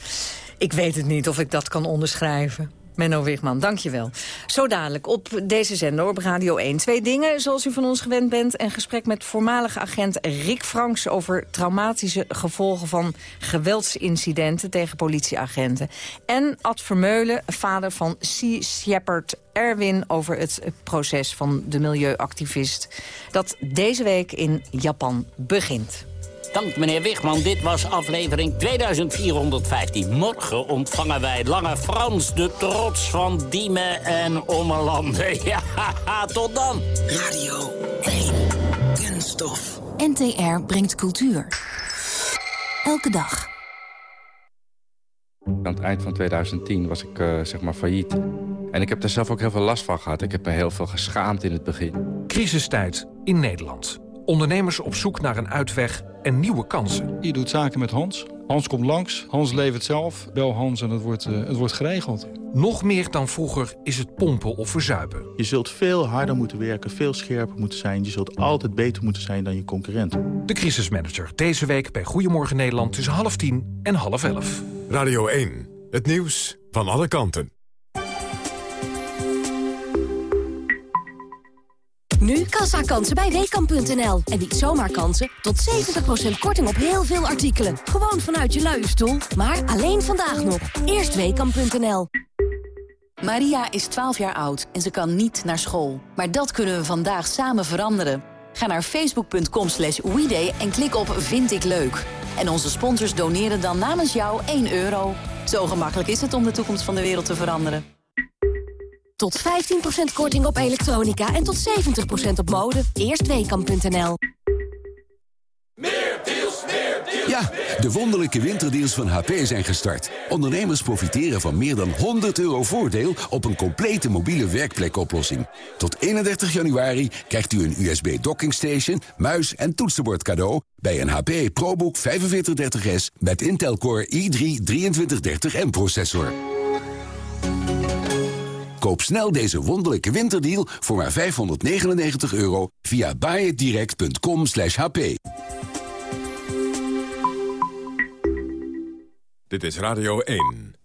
Ik weet het niet of ik dat kan onderschrijven. Menno Wigman, dankjewel. Zo dadelijk op deze zender op Radio 1. Twee dingen, zoals u van ons gewend bent. Een gesprek met voormalige agent Rick Franks... over traumatische gevolgen van geweldsincidenten tegen politieagenten. En Ad Vermeulen, vader van Sea Shepherd Erwin... over het proces van de milieuactivist... dat deze week in Japan begint. Dank meneer Wigman, dit was aflevering 2415. Morgen ontvangen wij Lange Frans, de trots van Diemen en Ommelanden. Ja, tot dan. Radio 1. Kunststof. NTR brengt cultuur. Elke dag. Aan het eind van 2010 was ik uh, zeg maar failliet. En ik heb daar zelf ook heel veel last van gehad. Ik heb me heel veel geschaamd in het begin. Crisistijd in Nederland. Ondernemers op zoek naar een uitweg en nieuwe kansen. Je doet zaken met Hans. Hans komt langs. Hans levert zelf. Bel Hans en het wordt, uh, het wordt geregeld. Nog meer dan vroeger is het pompen of verzuipen. Je zult veel harder moeten werken, veel scherper moeten zijn. Je zult altijd beter moeten zijn dan je concurrent. De crisismanager deze week bij Goedemorgen Nederland tussen half tien en half elf. Radio 1, het nieuws van alle kanten. Nu kassakansen bij Weekamp.nl. En niet zomaar kansen, tot 70% korting op heel veel artikelen. Gewoon vanuit je luie stoel. Maar alleen vandaag nog. Eerst Weekamp.nl. Maria is 12 jaar oud en ze kan niet naar school. Maar dat kunnen we vandaag samen veranderen. Ga naar facebook.com slash en klik op Vind ik leuk. En onze sponsors doneren dan namens jou 1 euro. Zo gemakkelijk is het om de toekomst van de wereld te veranderen. Tot 15% korting op elektronica en tot 70% op mode. Eerst Weekamp.nl. Ja, de wonderlijke winterdeals van HP zijn gestart. Ondernemers profiteren van meer dan 100 euro voordeel op een complete mobiele werkplekoplossing. Tot 31 januari krijgt u een USB docking station, muis en toetsenbord cadeau bij een HP ProBook 4530S met Intel Core i3 2330M processor. Snel deze wonderlijke winterdeal voor maar 599 euro via buyitdirect.com hp. Dit is Radio 1.